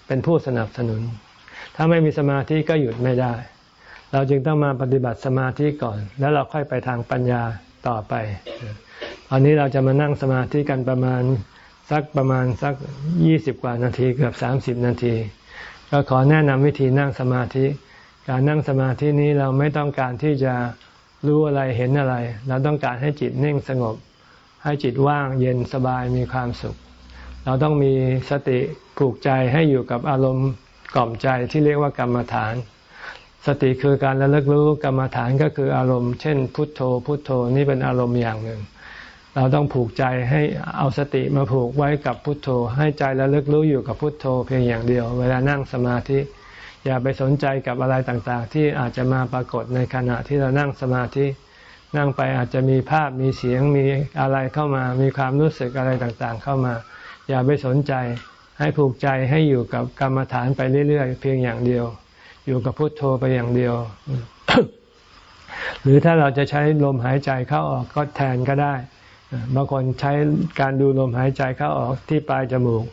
เป็นผู้สนับสนุน ถ้าไม่มีสมาธิก็หยุดไม่ได้ เราจึงต้องมาปฏิบัติสมาธิก่อน แล้วเราค่อยไปทางปัญญาต่อไปตอนนี้เราจะมานั่งสมาธิกันประมาณสักประมาณสักยี่สิบกว่านาทีเกือบสามสิบนาที ก็ขอแนะนำวิธีนั่งสมาธิ การนั่งสมาธินี้เราไม่ต้องการที่จะรู้อะไรเห็นอะไร เราต้องการให้จิตนิ่งสงบ ให้จิตว่างเย็นสบายมีความสุข เราต้องมีสติผูกใจให้อยู่กับอารมณ์กล่อมใจที่เรียกว่ากรรมฐาน สติคือการระลึกรู้กรรมฐานก็คืออารมณ์ เช่น พุทโธ พุทโธนี่เป็นอารมณ์อย่างหนึ่ง เราต้องผูกใจให้เอาสติมาผูกไว้กับพุทโธ ให้ใจระลึกรู้อยู่กับพุทโธ เพียงอย่างเดียว เวลานั่งสมาธิ อย่าไปสนใจกับอะไรต่างๆ ที่อาจจะมาปรากฏในขณะที่เรานั่งสมาธิ นั่งไปอาจจะมีภาพมีเสียงมีอะไรเข้ามา มีความรู้สึกอะไรต่างๆ เข้ามา อย่าไปสนใจให้ผูกใจให้อยู่กับกรรมฐานไปเรื่อยๆ เพียงอย่างเดียว อยู่กับพุทโธไปอย่างเดียว หรือถ้าเราจะใช้ลมหายใจเข้าออกก็แทนก็ได้บางคนใช้การดูลมหายใจเข้าออกที่ปลายจมูก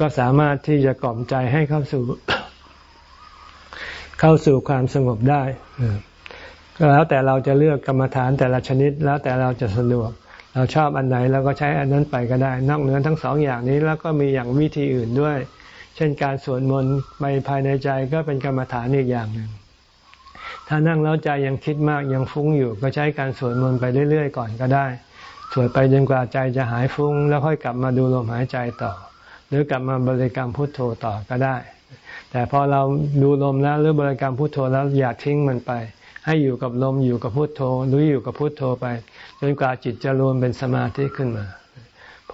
ก็สามารถที่จะกล่อมใจให้เข้าสู่ เข้าสู่ความสงบได้ก็แล้วแต่เราจะเลือกกรรมฐานแต่ละชนิด แล้วแต่เราจะสะดวก เราชอบอันไหนเราก็ใช้อันนั้นไปก็ได้ นอกเหนือทั้งสองอย่างนี้แล้วก็มีอย่างวิธีอื่นด้วย เช่นการสวดมนต์ไปภายในใจก็เป็นกรรมฐานอีกอย่างหนึ่งถ้านั่งแล้วใจยังคิดมากยังฟุ้งอยู่ ก็ใช้การสวดมนต์ไปเรื่อยๆ ก่อนก็ได้ สวดไปจนกว่าใจจะหายฟุ้ง แล้วค่อยกลับมาดูลมหายใจต่อ หรือกลับมาบริกรรมพุทโธต่อก็ได้ แต่พอเราดูลมแล้วหรือบริกรรมพุทโธแล้วอย่าทิ้งมันไป ให้อยู่กับลมอยู่กับพุทโธหรืออยู่กับพุทโธไป จนกว่าจิตจะรวมเป็นสมาธิขึ้นมา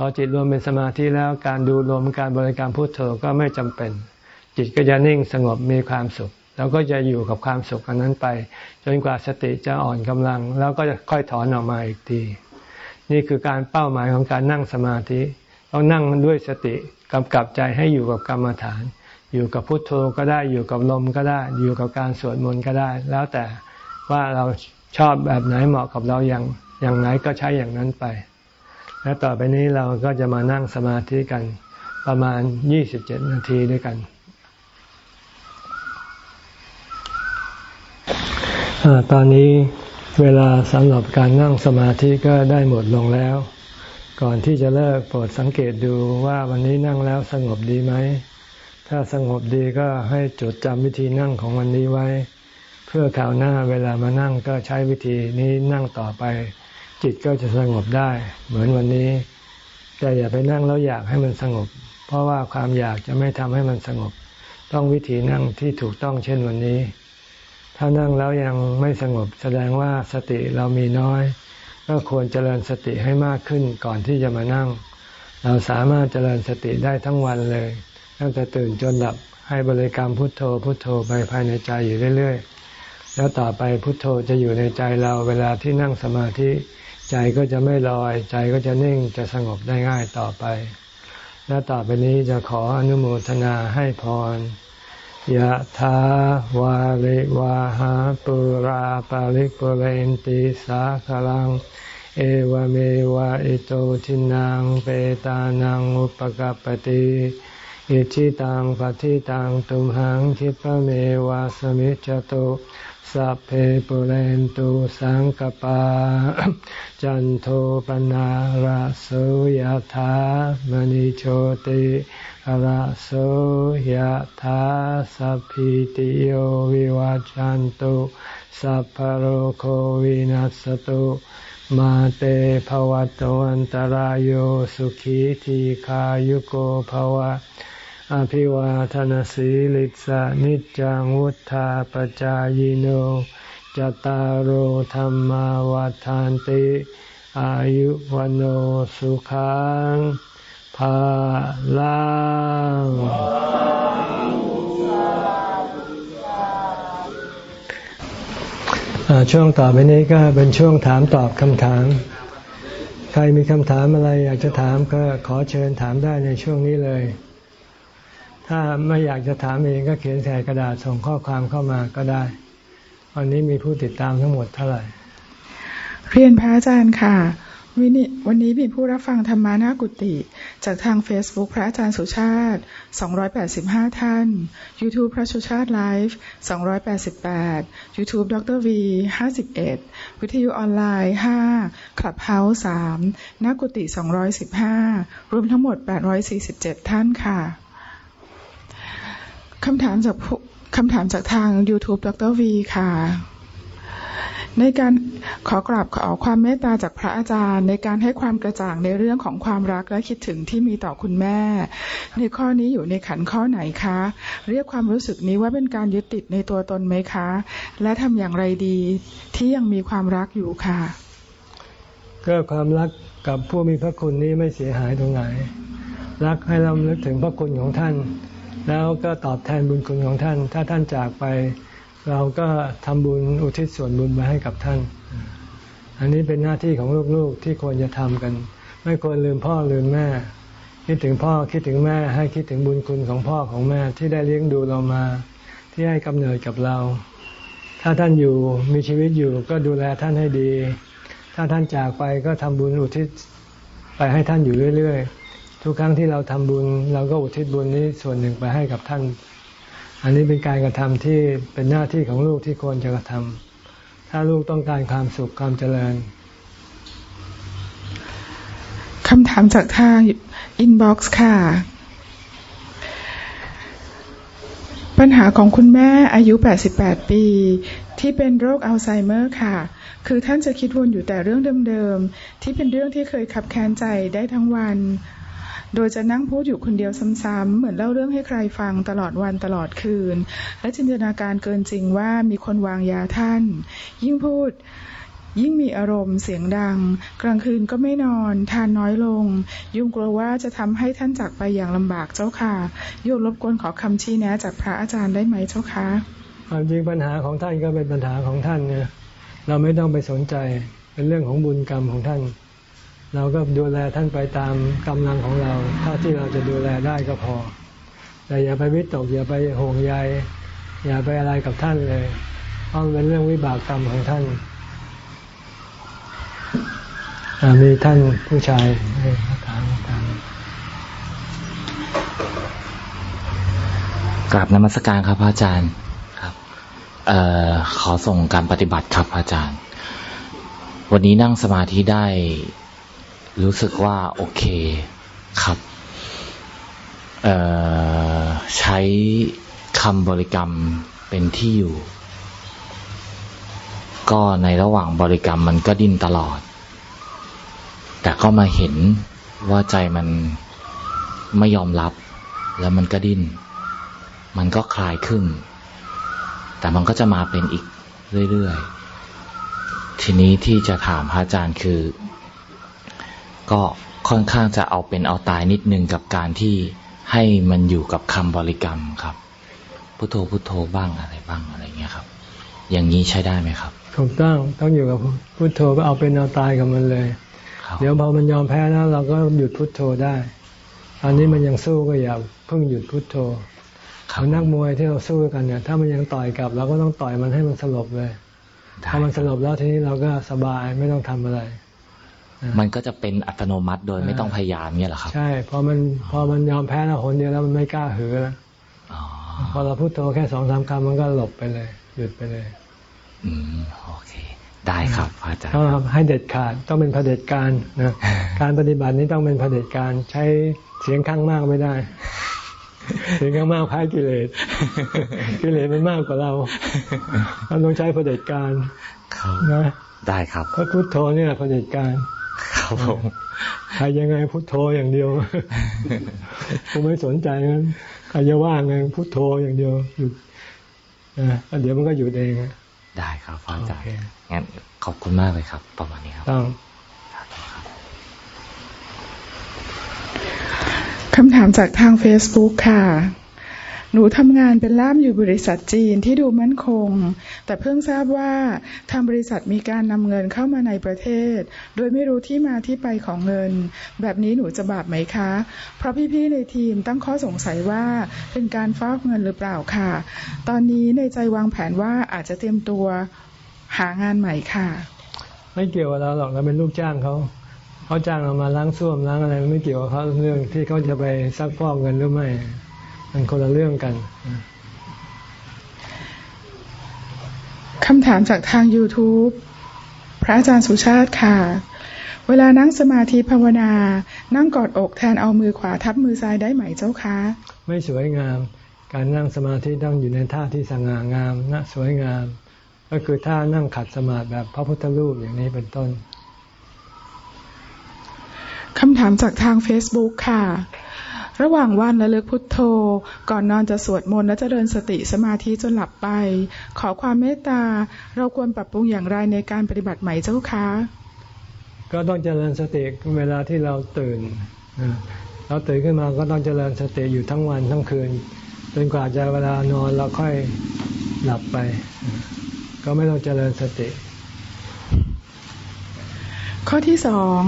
อจิตรวมเป็นสมาธิแล้วการดูลมการบริกรรมพุทโธก็ไม่จำเป็น จิตก็จะนิ่งสงบมีความสุข แล้วก็จะอยู่กับความสุขอันนั้นไป จนกว่าสติจะอ่อนกำลัง แล้วก็จะค่อยถอนออกมาอีกที นี่คือการเป้าหมายของการนั่งสมาธิต้องนั่งด้วยสติกำกับใจให้อยู่กับกรรมฐาน อยู่กับพุทโธก็ได้อยู่กับลมก็ได้ อยู่กับการสวดมนต์ก็ได้ แล้วแต่ว่าเราชอบแบบไหนเหมาะกับเราอย่างอย่างไหนก็ใช้อย่างนั้นไป แล้วต่อไปนี้เราก็จะมานั่งสมาธิกันประมาณยี่สิบเจ็ดนาทีด้วยกันอตอนนี้เวลาสำหรับการนั่งสมาธิก็ได้หมดลงแล้ว ก่อนที่จะเลิกโปรดสังเกตดูว่าวันนี้นั่งแล้วสงบดีไหม ถ้าสงบดีก็ให้จดจำวิธีนั่งของวันนี้ไว้ เพื่อข่าวหน้าเวลามานั่งก็ใช้วิธีนี้นั่งต่อไป จิตก็จะสงบได้ เหมือนวันนี้ แต่อย่าไปนั่งแล้วอยากให้มันสงบ เพราะว่าความอยากจะไม่ทำให้มันสงบ ต้องวิธีนั่งที่ถูกต้องเช่นวันนี้ ถ้านั่งแล้วยังไม่สงบ แสดงว่าสติเรามีน้อย ก็ควรเจริญสติให้มากขึ้นก่อนที่จะมานั่ง เราสามารถเจริญสติได้ทั้งวันเลย ตั้งแต่ตื่นจนหลับให้บริกรรมพุทโธพุทโธไปภายในใจอยู่เรื่อย ๆ แล้วต่อไปพุทโธจะอยู่ในใจเราเวลาที่นั่งสมาธิ ใจก็จะไม่ลอย ใจก็จะนิ่งจะสงบได้ง่ายต่อไป และต่อไปนี้จะขออนุโมทนาให้พรยะถาวาริวาหาปุราปาริกุเรนติสาคลัง เอวเมวะอิโตทินังเปตานังอุปกปติอิชิตังปฏิตังตุมหังคิปเมวะสมิจจตุ สัพเพปุเรนตุสังกปา จันโทปนะระโสยธามณิโชติระโสยธาสัพพิติโยวิวัจจันตุสัพพโรโควินัสตุมาเตภวัตวันตารโยสุขีทีขายุโกภวะ อภิวาทนสีลิสานิจังวุธาปจายโนจตารโหธรรมวาทานติ อายุวันโอสุขังภาลังช่วงต่อไปนี้ก็เป็นช่วงถามตอบคำถาม ใครมีคำถามอะไรอยากจะถามก็ขอเชิญถามได้ในช่วงนี้เลย ถ้าไม่อยากจะถามเองก็เขียนใส่กระดาษส่งข้อความเข้ามาก็ได้ วันนี้มีผู้ติดตามทั้งหมดเท่าไหร่ เรียนพระอาจารย์ค่ะวันนี้วันนี้มีผู้รับฟังธรรมานากุติ จากทาง Facebook พระอาจารย์สุชาติ 285 ท่าน YouTube พระสุชาติไลฟ์288 YouTube ดร V 51 วิทยุออนไลน์ 5 Clubhouse 3นากุติ 215 รวมทั้งหมด 847 ท่านค่ะ คำถามจากคำถามจากทาง YouTube ดร V ค่ะ ในการขอกราบขอความเมตตาจากพระอาจารย์ ในการให้ความกระจ่างในเรื่องของความรักและคิดถึงที่มีต่อคุณแม่ ในข้อนี้อยู่ในขันข้อไหนคะ เรียกความรู้สึกนี้ว่าเป็นการยึดติดในตัวตนไหมคะ และทำอย่างไรดีที่ยังมีความรักอยู่ค่ะ ก็ความรักกับผู้มีพระคุณนี้ไม่เสียหายตรงไหน รักให้เราลึกถึงพระคุณของท่าน แล้วก็ตอบแทนบุญคุณของท่าน ถ้าท่านจากไป เราก็ทำบุญอุทิศส่วนบุญมาให้กับท่าน อันนี้เป็นหน้าที่ของลูกๆที่ควรจะทำกัน ไม่ควรลืมพ่อลืมแม่ คิดถึงพ่อคิดถึงแม่ ให้คิดถึงบุญคุณของพ่อของแม่ที่ได้เลี้ยงดูเรามา ที่ให้กำเนิดกับเรา ถ้าท่านอยู่มีชีวิตอยู่ก็ดูแลท่านให้ดี ถ้าท่านจากไปก็ทำบุญอุทิศไปให้ท่านอยู่เรื่อย ๆ ทุกครั้งที่เราทำบุญ เราก็อุทิศบุญนี้ส่วนหนึ่งไปให้กับท่าน อันนี้เป็นการกระทำที่เป็นหน้าที่ของลูกที่ควรจะกระทำถ้าลูกต้องการความสุขความเจริญคำถามจากทาง inbox ค่ะ ปัญหาของคุณแม่อายุ 88 ปี ที่เป็นโรคอัลไซเมอร์ค่ะ คือท่านจะคิดวนอยู่แต่เรื่องเดิมๆ ที่เป็นเรื่องที่เคยขับแค้นใจได้ทั้งวัน โดยจะนั่งพูดอยู่คนเดียวซ้ำๆเหมือนเล่าเรื่องให้ใครฟังตลอดวันตลอดคืน และจินตนาการเกินจริงว่ามีคนวางยาท่าน ยิ่งพูดยิ่งมีอารมณ์เสียงดัง กลางคืนก็ไม่นอน ทานน้อยลง ยุ่งกลัวว่าจะทำให้ท่านจากไปอย่างลำบากเจ้าค่ะโยกรบกวนขอคำชี้แนะจากพระอาจารย์ได้ไหมเจ้าคะความจริงปัญหาของท่านก็เป็นปัญหาของท่านเนี่ยเราไม่ต้องไปสนใจเป็นเรื่องของบุญกรรมของท่าน เราก็ดูแลท่านไปตามกำลังของเราเท่าที่เราจะดูแลได้ก็พอ แต่อย่าไปวิตกอย่าไปห่วงใยอย่าไปอะไรกับท่านเลยเพราะเป็นเรื่องวิบากกรรมของท่านมีท่านผู้ชายถามถามกราบนมัสการครับพระอาจารย์ครับเอ่อขอส่งการปฏิบัติครับพระอาจารย์ วันนี้นั่งสมาธิได้ รู้สึกว่าโอเคครับใช้คำบริกรรมเป็นที่อยู่ ก็ในระหว่างบริกรรมมันก็ดิ้นตลอด แต่ก็มาเห็นว่าใจมันไม่ยอมรับ แล้วมันก็ดิ้น มันก็คลายขึ้น แต่มันก็จะมาเป็นอีกเรื่อยๆ ทีนี้ที่จะถามพระอาจารย์คือ ก็ค่อนข้างจะเอาเป็นเอาตายนิดนึงกับการที่ให้มันอยู่กับคำบริกรรมครับ พุทโธพุทโธบ้างอะไรบ้างอะไรเงี้ยครับ อย่างนี้ใช้ได้ไหมครับ ถูกต้องต้องอยู่กับพุทโธก็เอาเป็นเอาตายกับมันเลย เดี๋ยวพอมันยอมแพ้แล้วเราก็หยุดพุทโธได้ตอนนี้มันยังสู้ก็อย่าเพิ่งหยุดพุทโธเขานักมวยที่เราสู้กันเนี่ย ถ้ามันยังต่อยกลับเราก็ต้องต่อยมันให้มันสลบเลย ถ้ามันสลบแล้วทีนี้เราก็สบายไม่ต้องทำอะไร มันก็จะเป็นอัตโนมัติโดยไม่ต้องพยายามเนี่ยหรอครับ ใช่พอมันพอมันยอมแพ้แล้วคนเดียวแล้วมันไม่กล้าหือแล้วพอเราพูดโตแค่สองสามคำมันก็หลบไปเลย หยุดไปเลย อืมโอเคได้ครับอาจารย์ต้องให้เด็ดขาดต้องเป็นเผด็จการนะการปฏิบัตินี้ต้องเป็นเผด็จการใช้เสียงข้างมากไม่ได้ เสียงข้างมากพ้กิเลสกิเลสมันมากกว่าเราเราต้องใช้เผด็จการนะได้ครับพระพุทโธเนี่ยเผด็จการ ครับผมใครยังไงพุทโธอย่างเดียวผมไม่สนใจนั้นใครจะว่าไงพุทโธอย่างเดียวหยุดนะเดี๋ยวมันก็หยุดเองได้ครับอาจารย์งั้นขอบคุณมากเลยครับ ประมาณนี้ครับต้องคำถามจากทาง Facebook ค่ะ หนูทำงานเป็นล่ามอยู่บริษัทจีนที่ดูมั่นคง แต่เพิ่งทราบว่าทางบริษัทมีการนำเงินเข้ามาในประเทศ โดยไม่รู้ที่มาที่ไปของเงิน แบบนี้หนูจะบาปไหมคะ เพราะพี่ๆในทีมตั้งข้อสงสัยว่าเป็นการฟอกเงินหรือเปล่าค่ะ ตอนนี้ในใจวางแผนว่าอาจจะเตรียมตัวหางานใหม่ค่ะ ไม่เกี่ยวกับเราหรอกเราเป็นลูกจ้างเขาเขาจ้างเรามาล้างส้วมล้างอะไรไม่เกี่ยวกับเขาเรื่องที่เขาจะไปซักฟอกเงินหรือไม่ มันคนละเรื่องกันคำถามจากทาง YouTube พระอาจารย์สุชาติค่ะ เวลานั่งสมาธิภาวนา นั่งกอดอกแทนเอามือขวาทับมือซ้ายได้ไหมเจ้าคะ ไม่สวยงาม การนั่งสมาธิต้องอยู่ในท่าที่สง่างามน่าสวยงาม ก็คือท่านั่งขัดสมาธิแบบพระพุทธรูปอย่างนี้เป็นต้นคำถามจากทาง Facebook ค่ะ ระหว่างวันระลึกพุทโธ ก่อนนอนจะสวดมนต์และเจริญสติสมาธิจนหลับไป ขอความเมตตา เราควรปรับปรุงอย่างไรในการปฏิบัติใหม่เจ้าคะ ก็ต้องเจริญสติเวลาที่เราตื่น เราตื่นขึ้นมาก็ต้องเจริญสติอยู่ทั้งวันทั้งคืนจนกว่าจะเวลานอนเราค่อยหลับไป ก็ไม่ต้องเจริญสติข้อที่สอง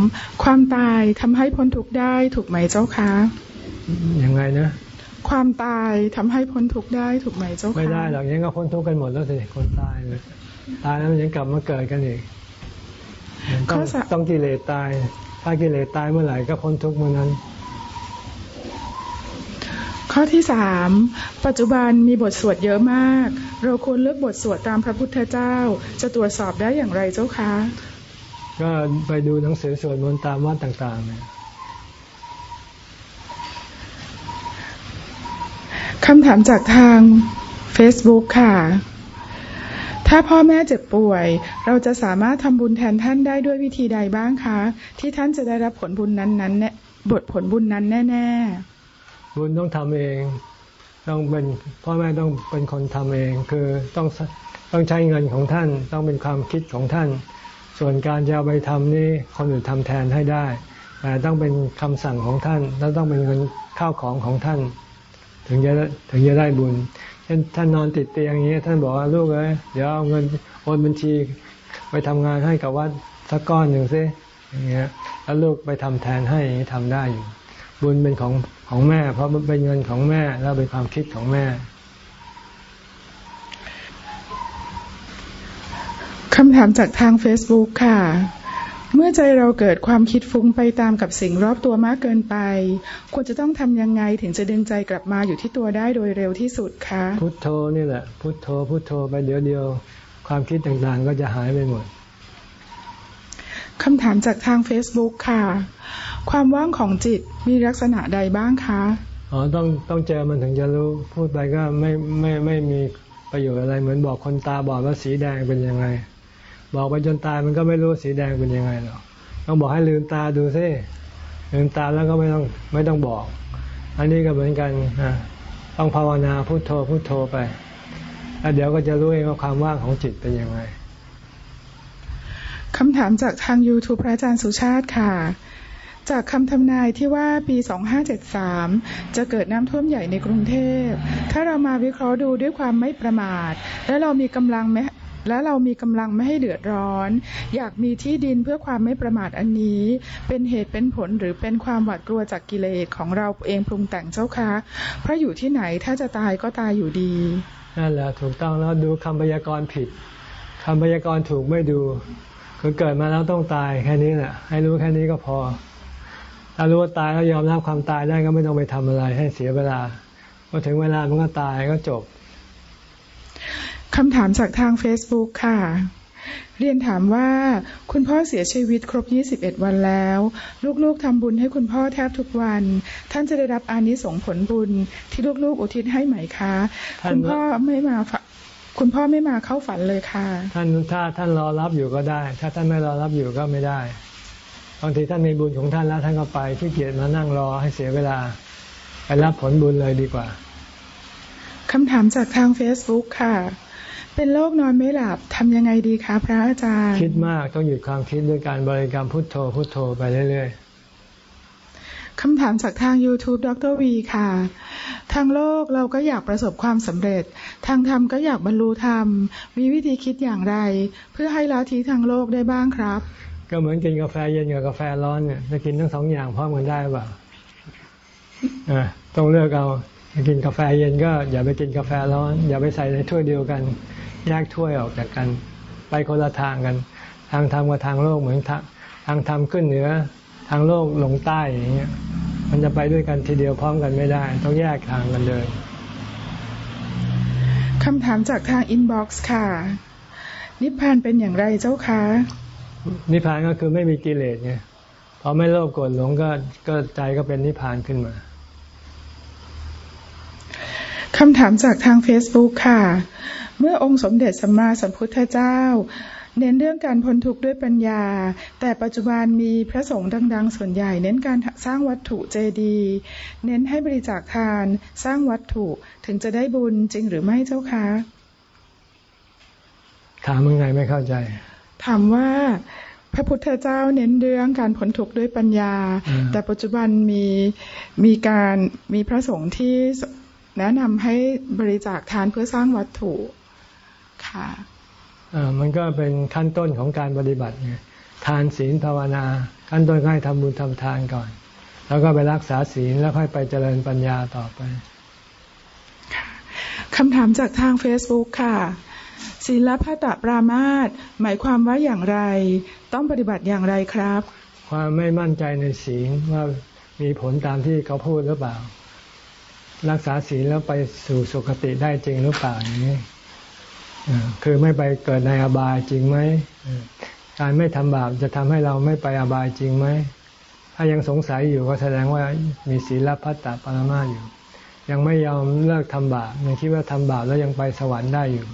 ความตายทำให้พ้นทุกข์ได้ถูกไหมเจ้าคะ ยังไงนะความตายทำให้พ้นทุกข์ได้ถูกไหมเจ้าคะไม่ได้หรอกยังก็พ้นทุกข์กันหมดแล้วสิคนตายเลยตายแล้วมันยังกลับมาเกิดกันอีกต้องต้องกิเลสตาย ถ้ากิเลสตายเมื่อไหร่ก็พ้นทุกข์เมื่อนั้น ข้อที่สามปัจจุบันมีบทสวดเยอะมาก เราควรเลือกบทสวดตามพระพุทธเจ้า จะตรวจสอบได้อย่างไรเจ้าคะก็ไปดูหนังสือสวดมนต์ตามวัดต่างๆเนี่ย คำถามจากทาง Facebook ค่ะ ถ้าพ่อแม่เจ็บป่วย เราจะสามารถทำบุญแทนท่านได้ด้วยวิธีใดบ้างคะ ที่ท่านจะได้รับผลบุญนั้นนั้นเนี่ยบทผลบุญนั้นแน่ ๆ บุญต้องทำเองต้องเป็นพ่อแม่ต้องเป็นคนทำเองคือต้องต้องใช้เงินของท่านต้องเป็นความคิดของท่าน ส่วนการจะเอาไปทำนี่คนอื่นทำแทนให้ได้แต่ต้องเป็นคำสั่งของท่าน แล้วต้องเป็นเงินข้าวของของท่าน ถึงจะถึงจะได้บุญเช่นท่านนอนติดเตียงอย่างนี้ท่านบอกว่าลูกเอ้ยเดี๋ยวเอาเงินโอนบัญชีไปทำงานให้กับวัดสักก้อนหนึ่งซิอย่างเงี้ยแล้วลูกไปทำแทนให้ทำได้อยู่บุญเป็นของของแม่ เพราะมันเป็นเงินของแม่แล้วเป็นความคิดของแม่คำถามจากทาง Facebook ค่ะ เมื่อใจเราเกิดความคิดฟุ้งไปตามกับสิ่งรอบตัวมากเกินไป ควรจะต้องทำยังไงถึงจะดึงใจกลับมาอยู่ที่ตัวได้โดยเร็วที่สุดคะพุทโธนี่แหละ พุทโธพุทโธไปเดี๋ยวเดียวความคิดต่างๆก็จะหายไปหมดคำถามจากทาง Facebook ค่ะ ความว่างของจิตมีลักษณะใดบ้างคะอ๋อต้องต้องเจอมันถึงจะรู้พูดไปก็ไม่ไม่ไม่มีประโยชน์อะไรเหมือนบอกคนตาบอดว่าสีแดงเป็นยังไง บอกไปจนตายมันก็ไม่รู้สีแดงเป็นยังไงหรอกต้องบอกให้ลืมตาดูซิลืมตาแล้วก็ไม่ต้องไม่ต้องบอก อันนี้ก็เหมือนกันต้องภาวนาพุโทโธพุโทโธไป แล้วเดี๋ยวก็จะรู้เองว่าความว่างของจิตเป็นยังไงคำถามจากทาง YouTube พระอาจารย์สุชาติค่ะ จากคำทำนายที่ว่าปี 2573 จะเกิดน้ำท่วมใหญ่ในกรุงเทพ ถ้าเรามาวิเคราะห์ดูด้วยความไม่ประมาท และเรามีกำลัง และเรามีกำลังไม่ให้เดือดร้อน อยากมีที่ดินเพื่อความไม่ประมาทอันนี้ เป็นเหตุเป็นผลหรือเป็นความหวาดกลัวจากกิเลสของเราเองปรุงแต่งเจ้าคะเพราะอยู่ที่ไหนถ้าจะตายก็ตายอยู่ดีนั่นแหละถูกต้องแล้วดูคำพยากรณ์ผิดคำพยากรณ์ถูกไม่ดูคือเกิดมาแล้วต้องตายแค่นี้แหละให้รู้แค่นี้ก็พอถ้ารู้ว่าตายแล้วยอมรับความตายได้ก็ไม่ต้องไปทำอะไรให้เสียเวลาพอถึงเวลามันก็ตายก็จบ คำถามจากทาง Facebook ค่ะ เรียนถามว่า คุณพ่อเสียชีวิตครบ 21 วันแล้ว ลูกๆทำบุญให้คุณพ่อแทบทุกวัน ท่านจะได้รับอานิสงส์ผลบุญที่ลูกๆอุทิศให้ไหมคะ คุณพ่อไม่มาคุณพ่อไม่มาเข้าฝันเลยค่ะ ท่านถ้าท่านรอรับอยู่ก็ได้ ถ้าท่านไม่รอรับอยู่ก็ไม่ได้บางทีท่านมีบุญของท่านแล้วท่านก็ไปที่เกียรมานั่งรอให้เสียเวลา ไปรับผลบุญเลยดีกว่าคำถามจากทาง Facebook ค่ะ เป็นโรคนอนไม่หลับทำยังไงดีคะพระอาจารย์ คิดมากต้องหยุดความคิดด้วยการบริกรรมพุทโธพุทโธไปเรื่อยๆคำถามจากทาง YouTube ดรวีค่ะ ทางโลกเราก็อยากประสบความสำเร็จ ทางธรรมก็อยากบรรลุธรรม มีวิธีคิดอย่างไร เพื่อให้ละทีทางโลกได้บ้างครับ ก็เหมือนกินกาแฟเย็นกับกาแฟร้อนเนี่ยจะกินทั้งสองอย่างพร้อมกันได้เปล่าต้องเลือกเอาจะกินกาแฟเย็นก็อย่าไปกินกาแฟร้อน อย่าไปใส่ในถ้วยเดียวกัน แยกถ้วยออกจากกัน ไปคนละทางกัน ทางธรรมกับทางโลกเหมือนทางทางธรรมขึ้นเหนือ ทางโลกลงใต้อย่างเงี้ย มันจะไปด้วยกันทีเดียวพร้อมกันไม่ได้ ต้องแยกทางกันเลยคำถามจากทาง inbox ค่ะ นิพพานเป็นอย่างไรเจ้าคะนิพพานก็คือไม่มีกิเลสไงพอไม่โลภโกรธหลงก็ก็ใจก็เป็นนิพพานขึ้นมาคำถามจากทาง Facebook ค่ะ เมื่อองค์สมเด็จสัมมาสัมพุทธเจ้า เน้นเรื่องการพ้นทุกข์ด้วยปัญญา แต่ปัจจุบันมีพระสงฆ์ดัง ๆ ส่วนใหญ่ เน้นการสร้างวัตถุเจดีย์เน้นให้บริจาคทาน สร้างวัตถุถึงจะได้บุญจริงหรือไม่เจ้าคะถามยังไงไม่เข้าใจถามว่าพระพุทธเจ้าเน้นเรื่องการพ้นทุกข์ด้วยปัญญา แต่ปัจจุบันมีมีการมีพระสงฆ์ที่แนะนำให้บริจาคทานเพื่อสร้างวัตถุ ค่ะอ่ามันก็เป็นขั้นต้นของการปฏิบัติไงทานศีลภาวนา ขั้นต้นให้ทำบุญทำทานก่อน แล้วก็ไปรักษาศีลแล้วค่อยไปเจริญปัญญาต่อไปคำถามจากทาง Facebook ค่ะศีลพัตปรามาตหมายความว่าอย่างไร ต้องปฏิบัติอย่างไรครับ ความไม่มั่นใจในศีลว่ามีผลตามที่เขาพูดหรือเปล่า รักษาศีลแล้วไปสู่สุคติได้จริงหรือเปล่าอย่างนี้ คือไม่ไปเกิดในอบายจริงไหมการไม่ทำบาปจะทำให้เราไม่ไปอบายจริงไหมถ้ายังสงสัยอยู่ก็แสดงว่ามีศีลพัตตาปรมาอยู่ ยังไม่ยอมเลิกทำบาปยังคิดว่าทำบาปแล้วยังไปสวรรค์ได้อยู่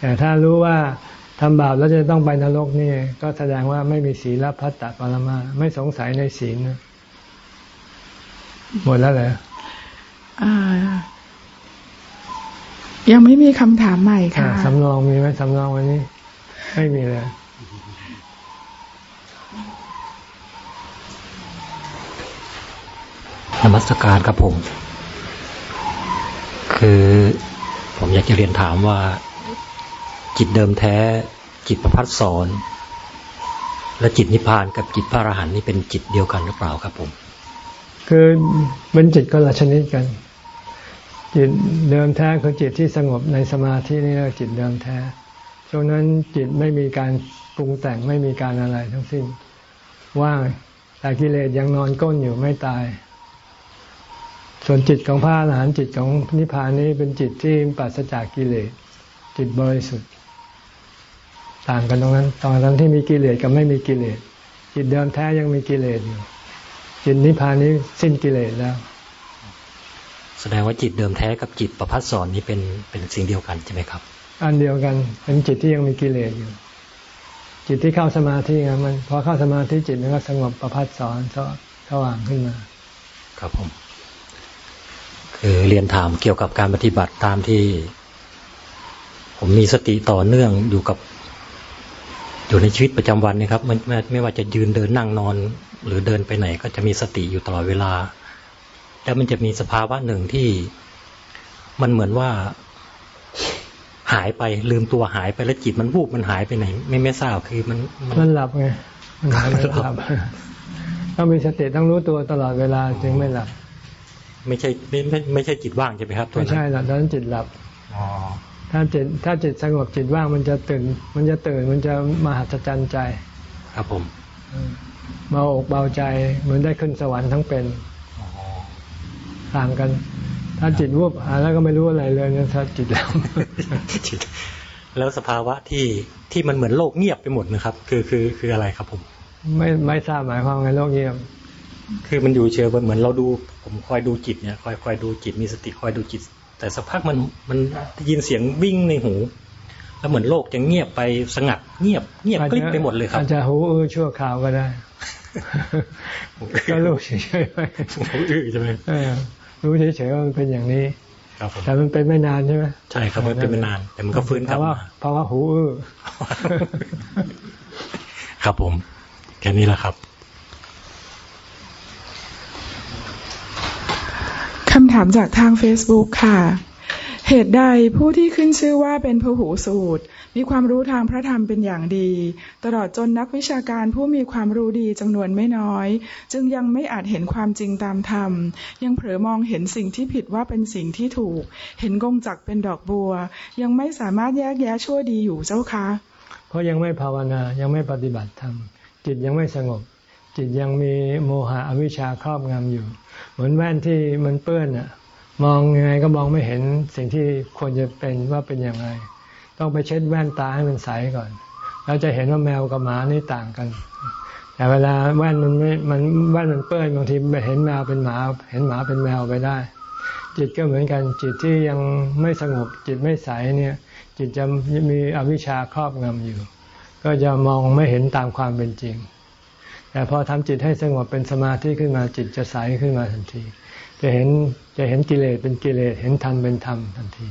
แต่ถ้ารู้ว่าทำบาปแล้วจะต้องไปนรกนี่ ก็แสดงว่าไม่มีศีลพัตตาปรมาไม่สงสัยในศีลหมดแล้วเหรอ ยังไม่มีคำถามใหม่ค่ะสำรองมีไหมสำรองวันนี้ ไม่มีเลยนมัสการครับผม คือผมอยากจะเรียนถามว่า จิตเดิมแท้ จิตประพัดสอนและจิตนิพพานกับจิตพระอรหันต์นี่เป็นจิตเดียวกันหรือเปล่าครับผม คือเป็นจิตก็ละชนิดกัน จิตเดิมแท้คือจิตที่สงบในสมาธินี่เรียกจิตเดิมแท้ ช่วงนั้นจิตไม่มีการปรุงแต่งไม่มีการอะไรทั้งสิ้น ว่างแต่กิเลสยังนอนก้นอยู่ไม่ตาย ส่วนจิตของพระอรหันต์จิตของนิพพานนี้เป็นจิตที่ปราศจากกิเลส จิตบริสุทธิ์ ต่างกันตรงนั้น ตอนนั้นที่มีกิเลสกับไม่มีกิเลส จิตเดิมแท้ยังมีกิเลสอยู่ จิตนิพพานนี้สิ้นกิเลสแล้ว แสดงว่าจิตเดิมแท้กับจิตประพัดสอนนี้เป็นเป็นสิ่งเดียวกันใช่ไหมครับ อันเดียวกันเป็นจิตที่ยังมีกิเลสอยู่ จิตที่เข้าสมาธิไงมันพอเข้าสมาธิจิตมันก็สงบประพัดสอนสว่างขึ้นมา ครับผม คือเรียนถามเกี่ยวกับการปฏิบัติตามที่ ผมมีสติต่อเนื่องอยู่กับ อยู่ในชีวิตประจำวันนะครับไม่ไม่ว่าจะยืนเดินนั่งนอน หรือเดินไปไหนก็จะมีสติอยู่ตลอดเวลา แล้วมันจะมีสภาวะหนึ่งที่มันเหมือนว่าหายไปลืมตัวหายไปแล้วจิตมันวูบมันหายไปไหน ไม่ไม่ทราบคือมันมันหลับไงมันหายไปหลับต้องมีสติต้องรู้ตัวตลอดเวลาจึงไม่หลับ ไม่ใช่ไม่ไม่ไม่ใช่จิตว่างใช่ไหมครับไม่ใช่หรอกตอนนั้นจิตหลับถ้าจิตถ้าจิตสงบจิตว่างมันจะตื่น มันจะตื่นมันจะมหัศจรรย์ใจ ครับผมเบาอกเบาใจเหมือนได้ขึ้นสวรรค์ทั้งเป็น ต่างกัน ถ้าจิตวูบหาแล้วก็ไม่รู้อะไรเลยนะถ้าจิตแล้วแล้วสภาวะที่ที่มันเหมือนโลกเงียบไปหมดนะครับ คือคือคืออะไรครับผม ไม่ไม่ทราบหมายความไงโลกเงียบ คือมันอยู่เฉยเหมือนเราดู ผมคอยดูจิตเนี่ยคอยคอยดูจิตมีสติคอยดูจิต แต่สักพักมันมันได้ยินเสียงวิ่งในหูแล้วเหมือนโลกจะเงียบไปสงัดเงียบเงียบกลิบไปหมดเลยครับอาจจะหูอื้อชั่วคราวก็ได้ก็รู้เฉยๆไปหูอื้อใช่ไหม รู้เฉยๆว่ามันเป็นอย่างนี้แต่มันเป็นไม่นานใช่ไหมใช่ครับมันเป็นไม่นาน แต่มันก็ฟื้นกลับมาเพราะว่าหูอื้อครับผม แค่นี้แหละครับถามจากทาง Facebook ค่ะ เหตุใดผู้ที่ขึ้นชื่อว่าเป็นพหูสูตร มีความรู้ทางพระธรรมเป็นอย่างดี ตลอดจนนักวิชาการผู้มีความรู้ดีจำนวนไม่น้อย จึงยังไม่อาจเห็นความจริงตามธรรม ยังเผลอมองเห็นสิ่งที่ผิดว่าเป็นสิ่งที่ถูก เห็นกงจักเป็นดอกบัว ยังไม่สามารถแยกแยะชั่วดีอยู่เจ้าคะเพราะยังไม่ภาวนายังไม่ปฏิบัติธรรมจิตยังไม่สงบ จิตยังมีโมหะอวิชชาครอบงำอยู่ เหมือนแว่นที่มันเปื้อนอะมองยังไงก็มองไม่เห็นสิ่งที่ควรจะเป็นว่าเป็นอย่างไร ต้องไปเช็ดแว่นตาให้มันใสก่อน แล้วจะเห็นว่าแมวกับหมานี่ต่างกัน แต่เวลาแว่นมันไม่มันแว่นมันเปื้อนบางทีไปเห็นแมวเป็นหมา เห็นหมาเป็นแมวไปได้ จิตก็เหมือนกันจิตที่ยังไม่สงบจิตไม่ใสเนี่ย จิตจะมีอวิชชาครอบงำอยู่ ก็จะมองไม่เห็นตามความเป็นจริง แต่พอทำจิตให้สงบเป็นสมาธิขึ้นมาจิตจะใสขึ้นมาทันที จะเห็นจะเห็นกิเลสเป็นกิเลสเห็นธรรมเป็นธรรมทันที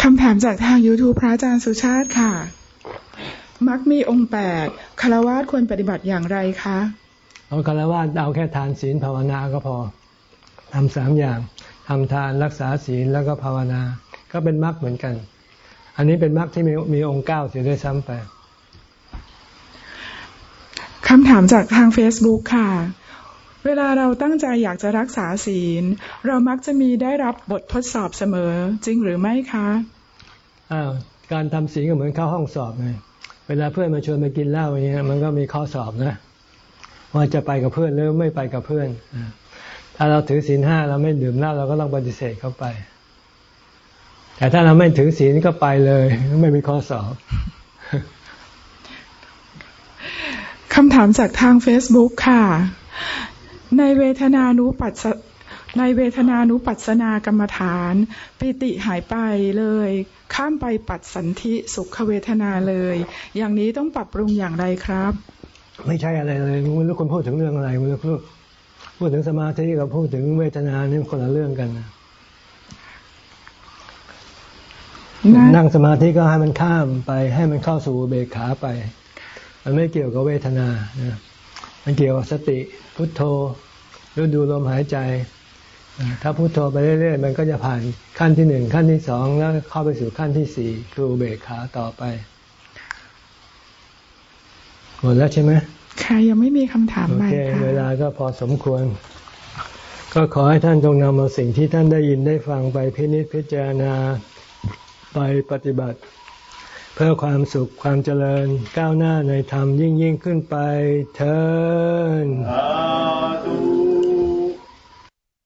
คำถามจากทาง YouTube พระอาจารย์สุชาติค่ะ มักมีองค์แปดคารวะควรปฏิบัติอย่างไรคะเอาคารวะเอาแค่ทานศีลภาวนาก็พอทำสามอย่างทำทานรักษาศีลแล้วก็ภาวนา ก็เป็นมรรคเหมือนกัน อันนี้เป็นมรรคที่มีมีองค์เก้าเสียด้วยซ้ำไปคำถามจากทาง Facebook ค่ะ เวลาเราตั้งใจอยากจะรักษาศีล เรามักจะมีได้รับบททดสอบเสมอจริงหรือไม่คะอ้าวการทำศีลก็เหมือนเข้าห้องสอบไงเวลาเพื่อนมาชวนไปกินเหล้าอย่างเงี้ยมันก็มีข้อสอบนะว่าจะไปกับเพื่อนหรือไม่ไปกับเพื่อนถ้าเราถือศีลห้าเราไม่ดื่มเหล้าเราก็ต้องปฏิเสธเข้าไป แต่ถ้าเราไม่ถือศีลก็ไปเลย ไม่มีข้อสอบคำถามจากทาง Facebook ค่ะ ในเวทนานุปัสในเวทนานุปัสสนากรรมฐาน ปิติหายไปเลย ข้ามไปปัดสันธิสุขเวทนาเลย อย่างนี้ต้องปรับปรุงอย่างไรครับ ไม่ใช่อะไรเลยไม่รู้คุณพูดถึงเรื่องอะไรไม่รู้พูดพูดถึงสมาธิกับพูดถึงเวทนานี่คนละเรื่องกันนะนั่งสมาธิก็ให้มันข้ามไปให้มันเข้าสู่เบขาไป มันไม่เกี่ยวกับเวทนานะ มันเกี่ยวกับสติพุทโธหรือดูลมหายใจ ถ้าพุโทโธไปเรื่อยๆ มันก็จะผ่านขั้นที่หนึ่งขั้นที่สองแล้วเข้าไปสู่ขั้นที่สี่คืออุเบกขาต่อไปหมดแล้วใช่ไหมค่ะยังไม่มีคำถามใหม่ค่ะเวลาก็พอสมควร ก็ขอให้ท่านจงนำเอาสิ่งที่ท่านได้ยินได้ฟังไปพินิจพิจารณาไปปฏิบัติ เพื่อความสุขความเจริญก้าวหน้าในธรรมยิ่งยิ่งขึ้นไปเทิน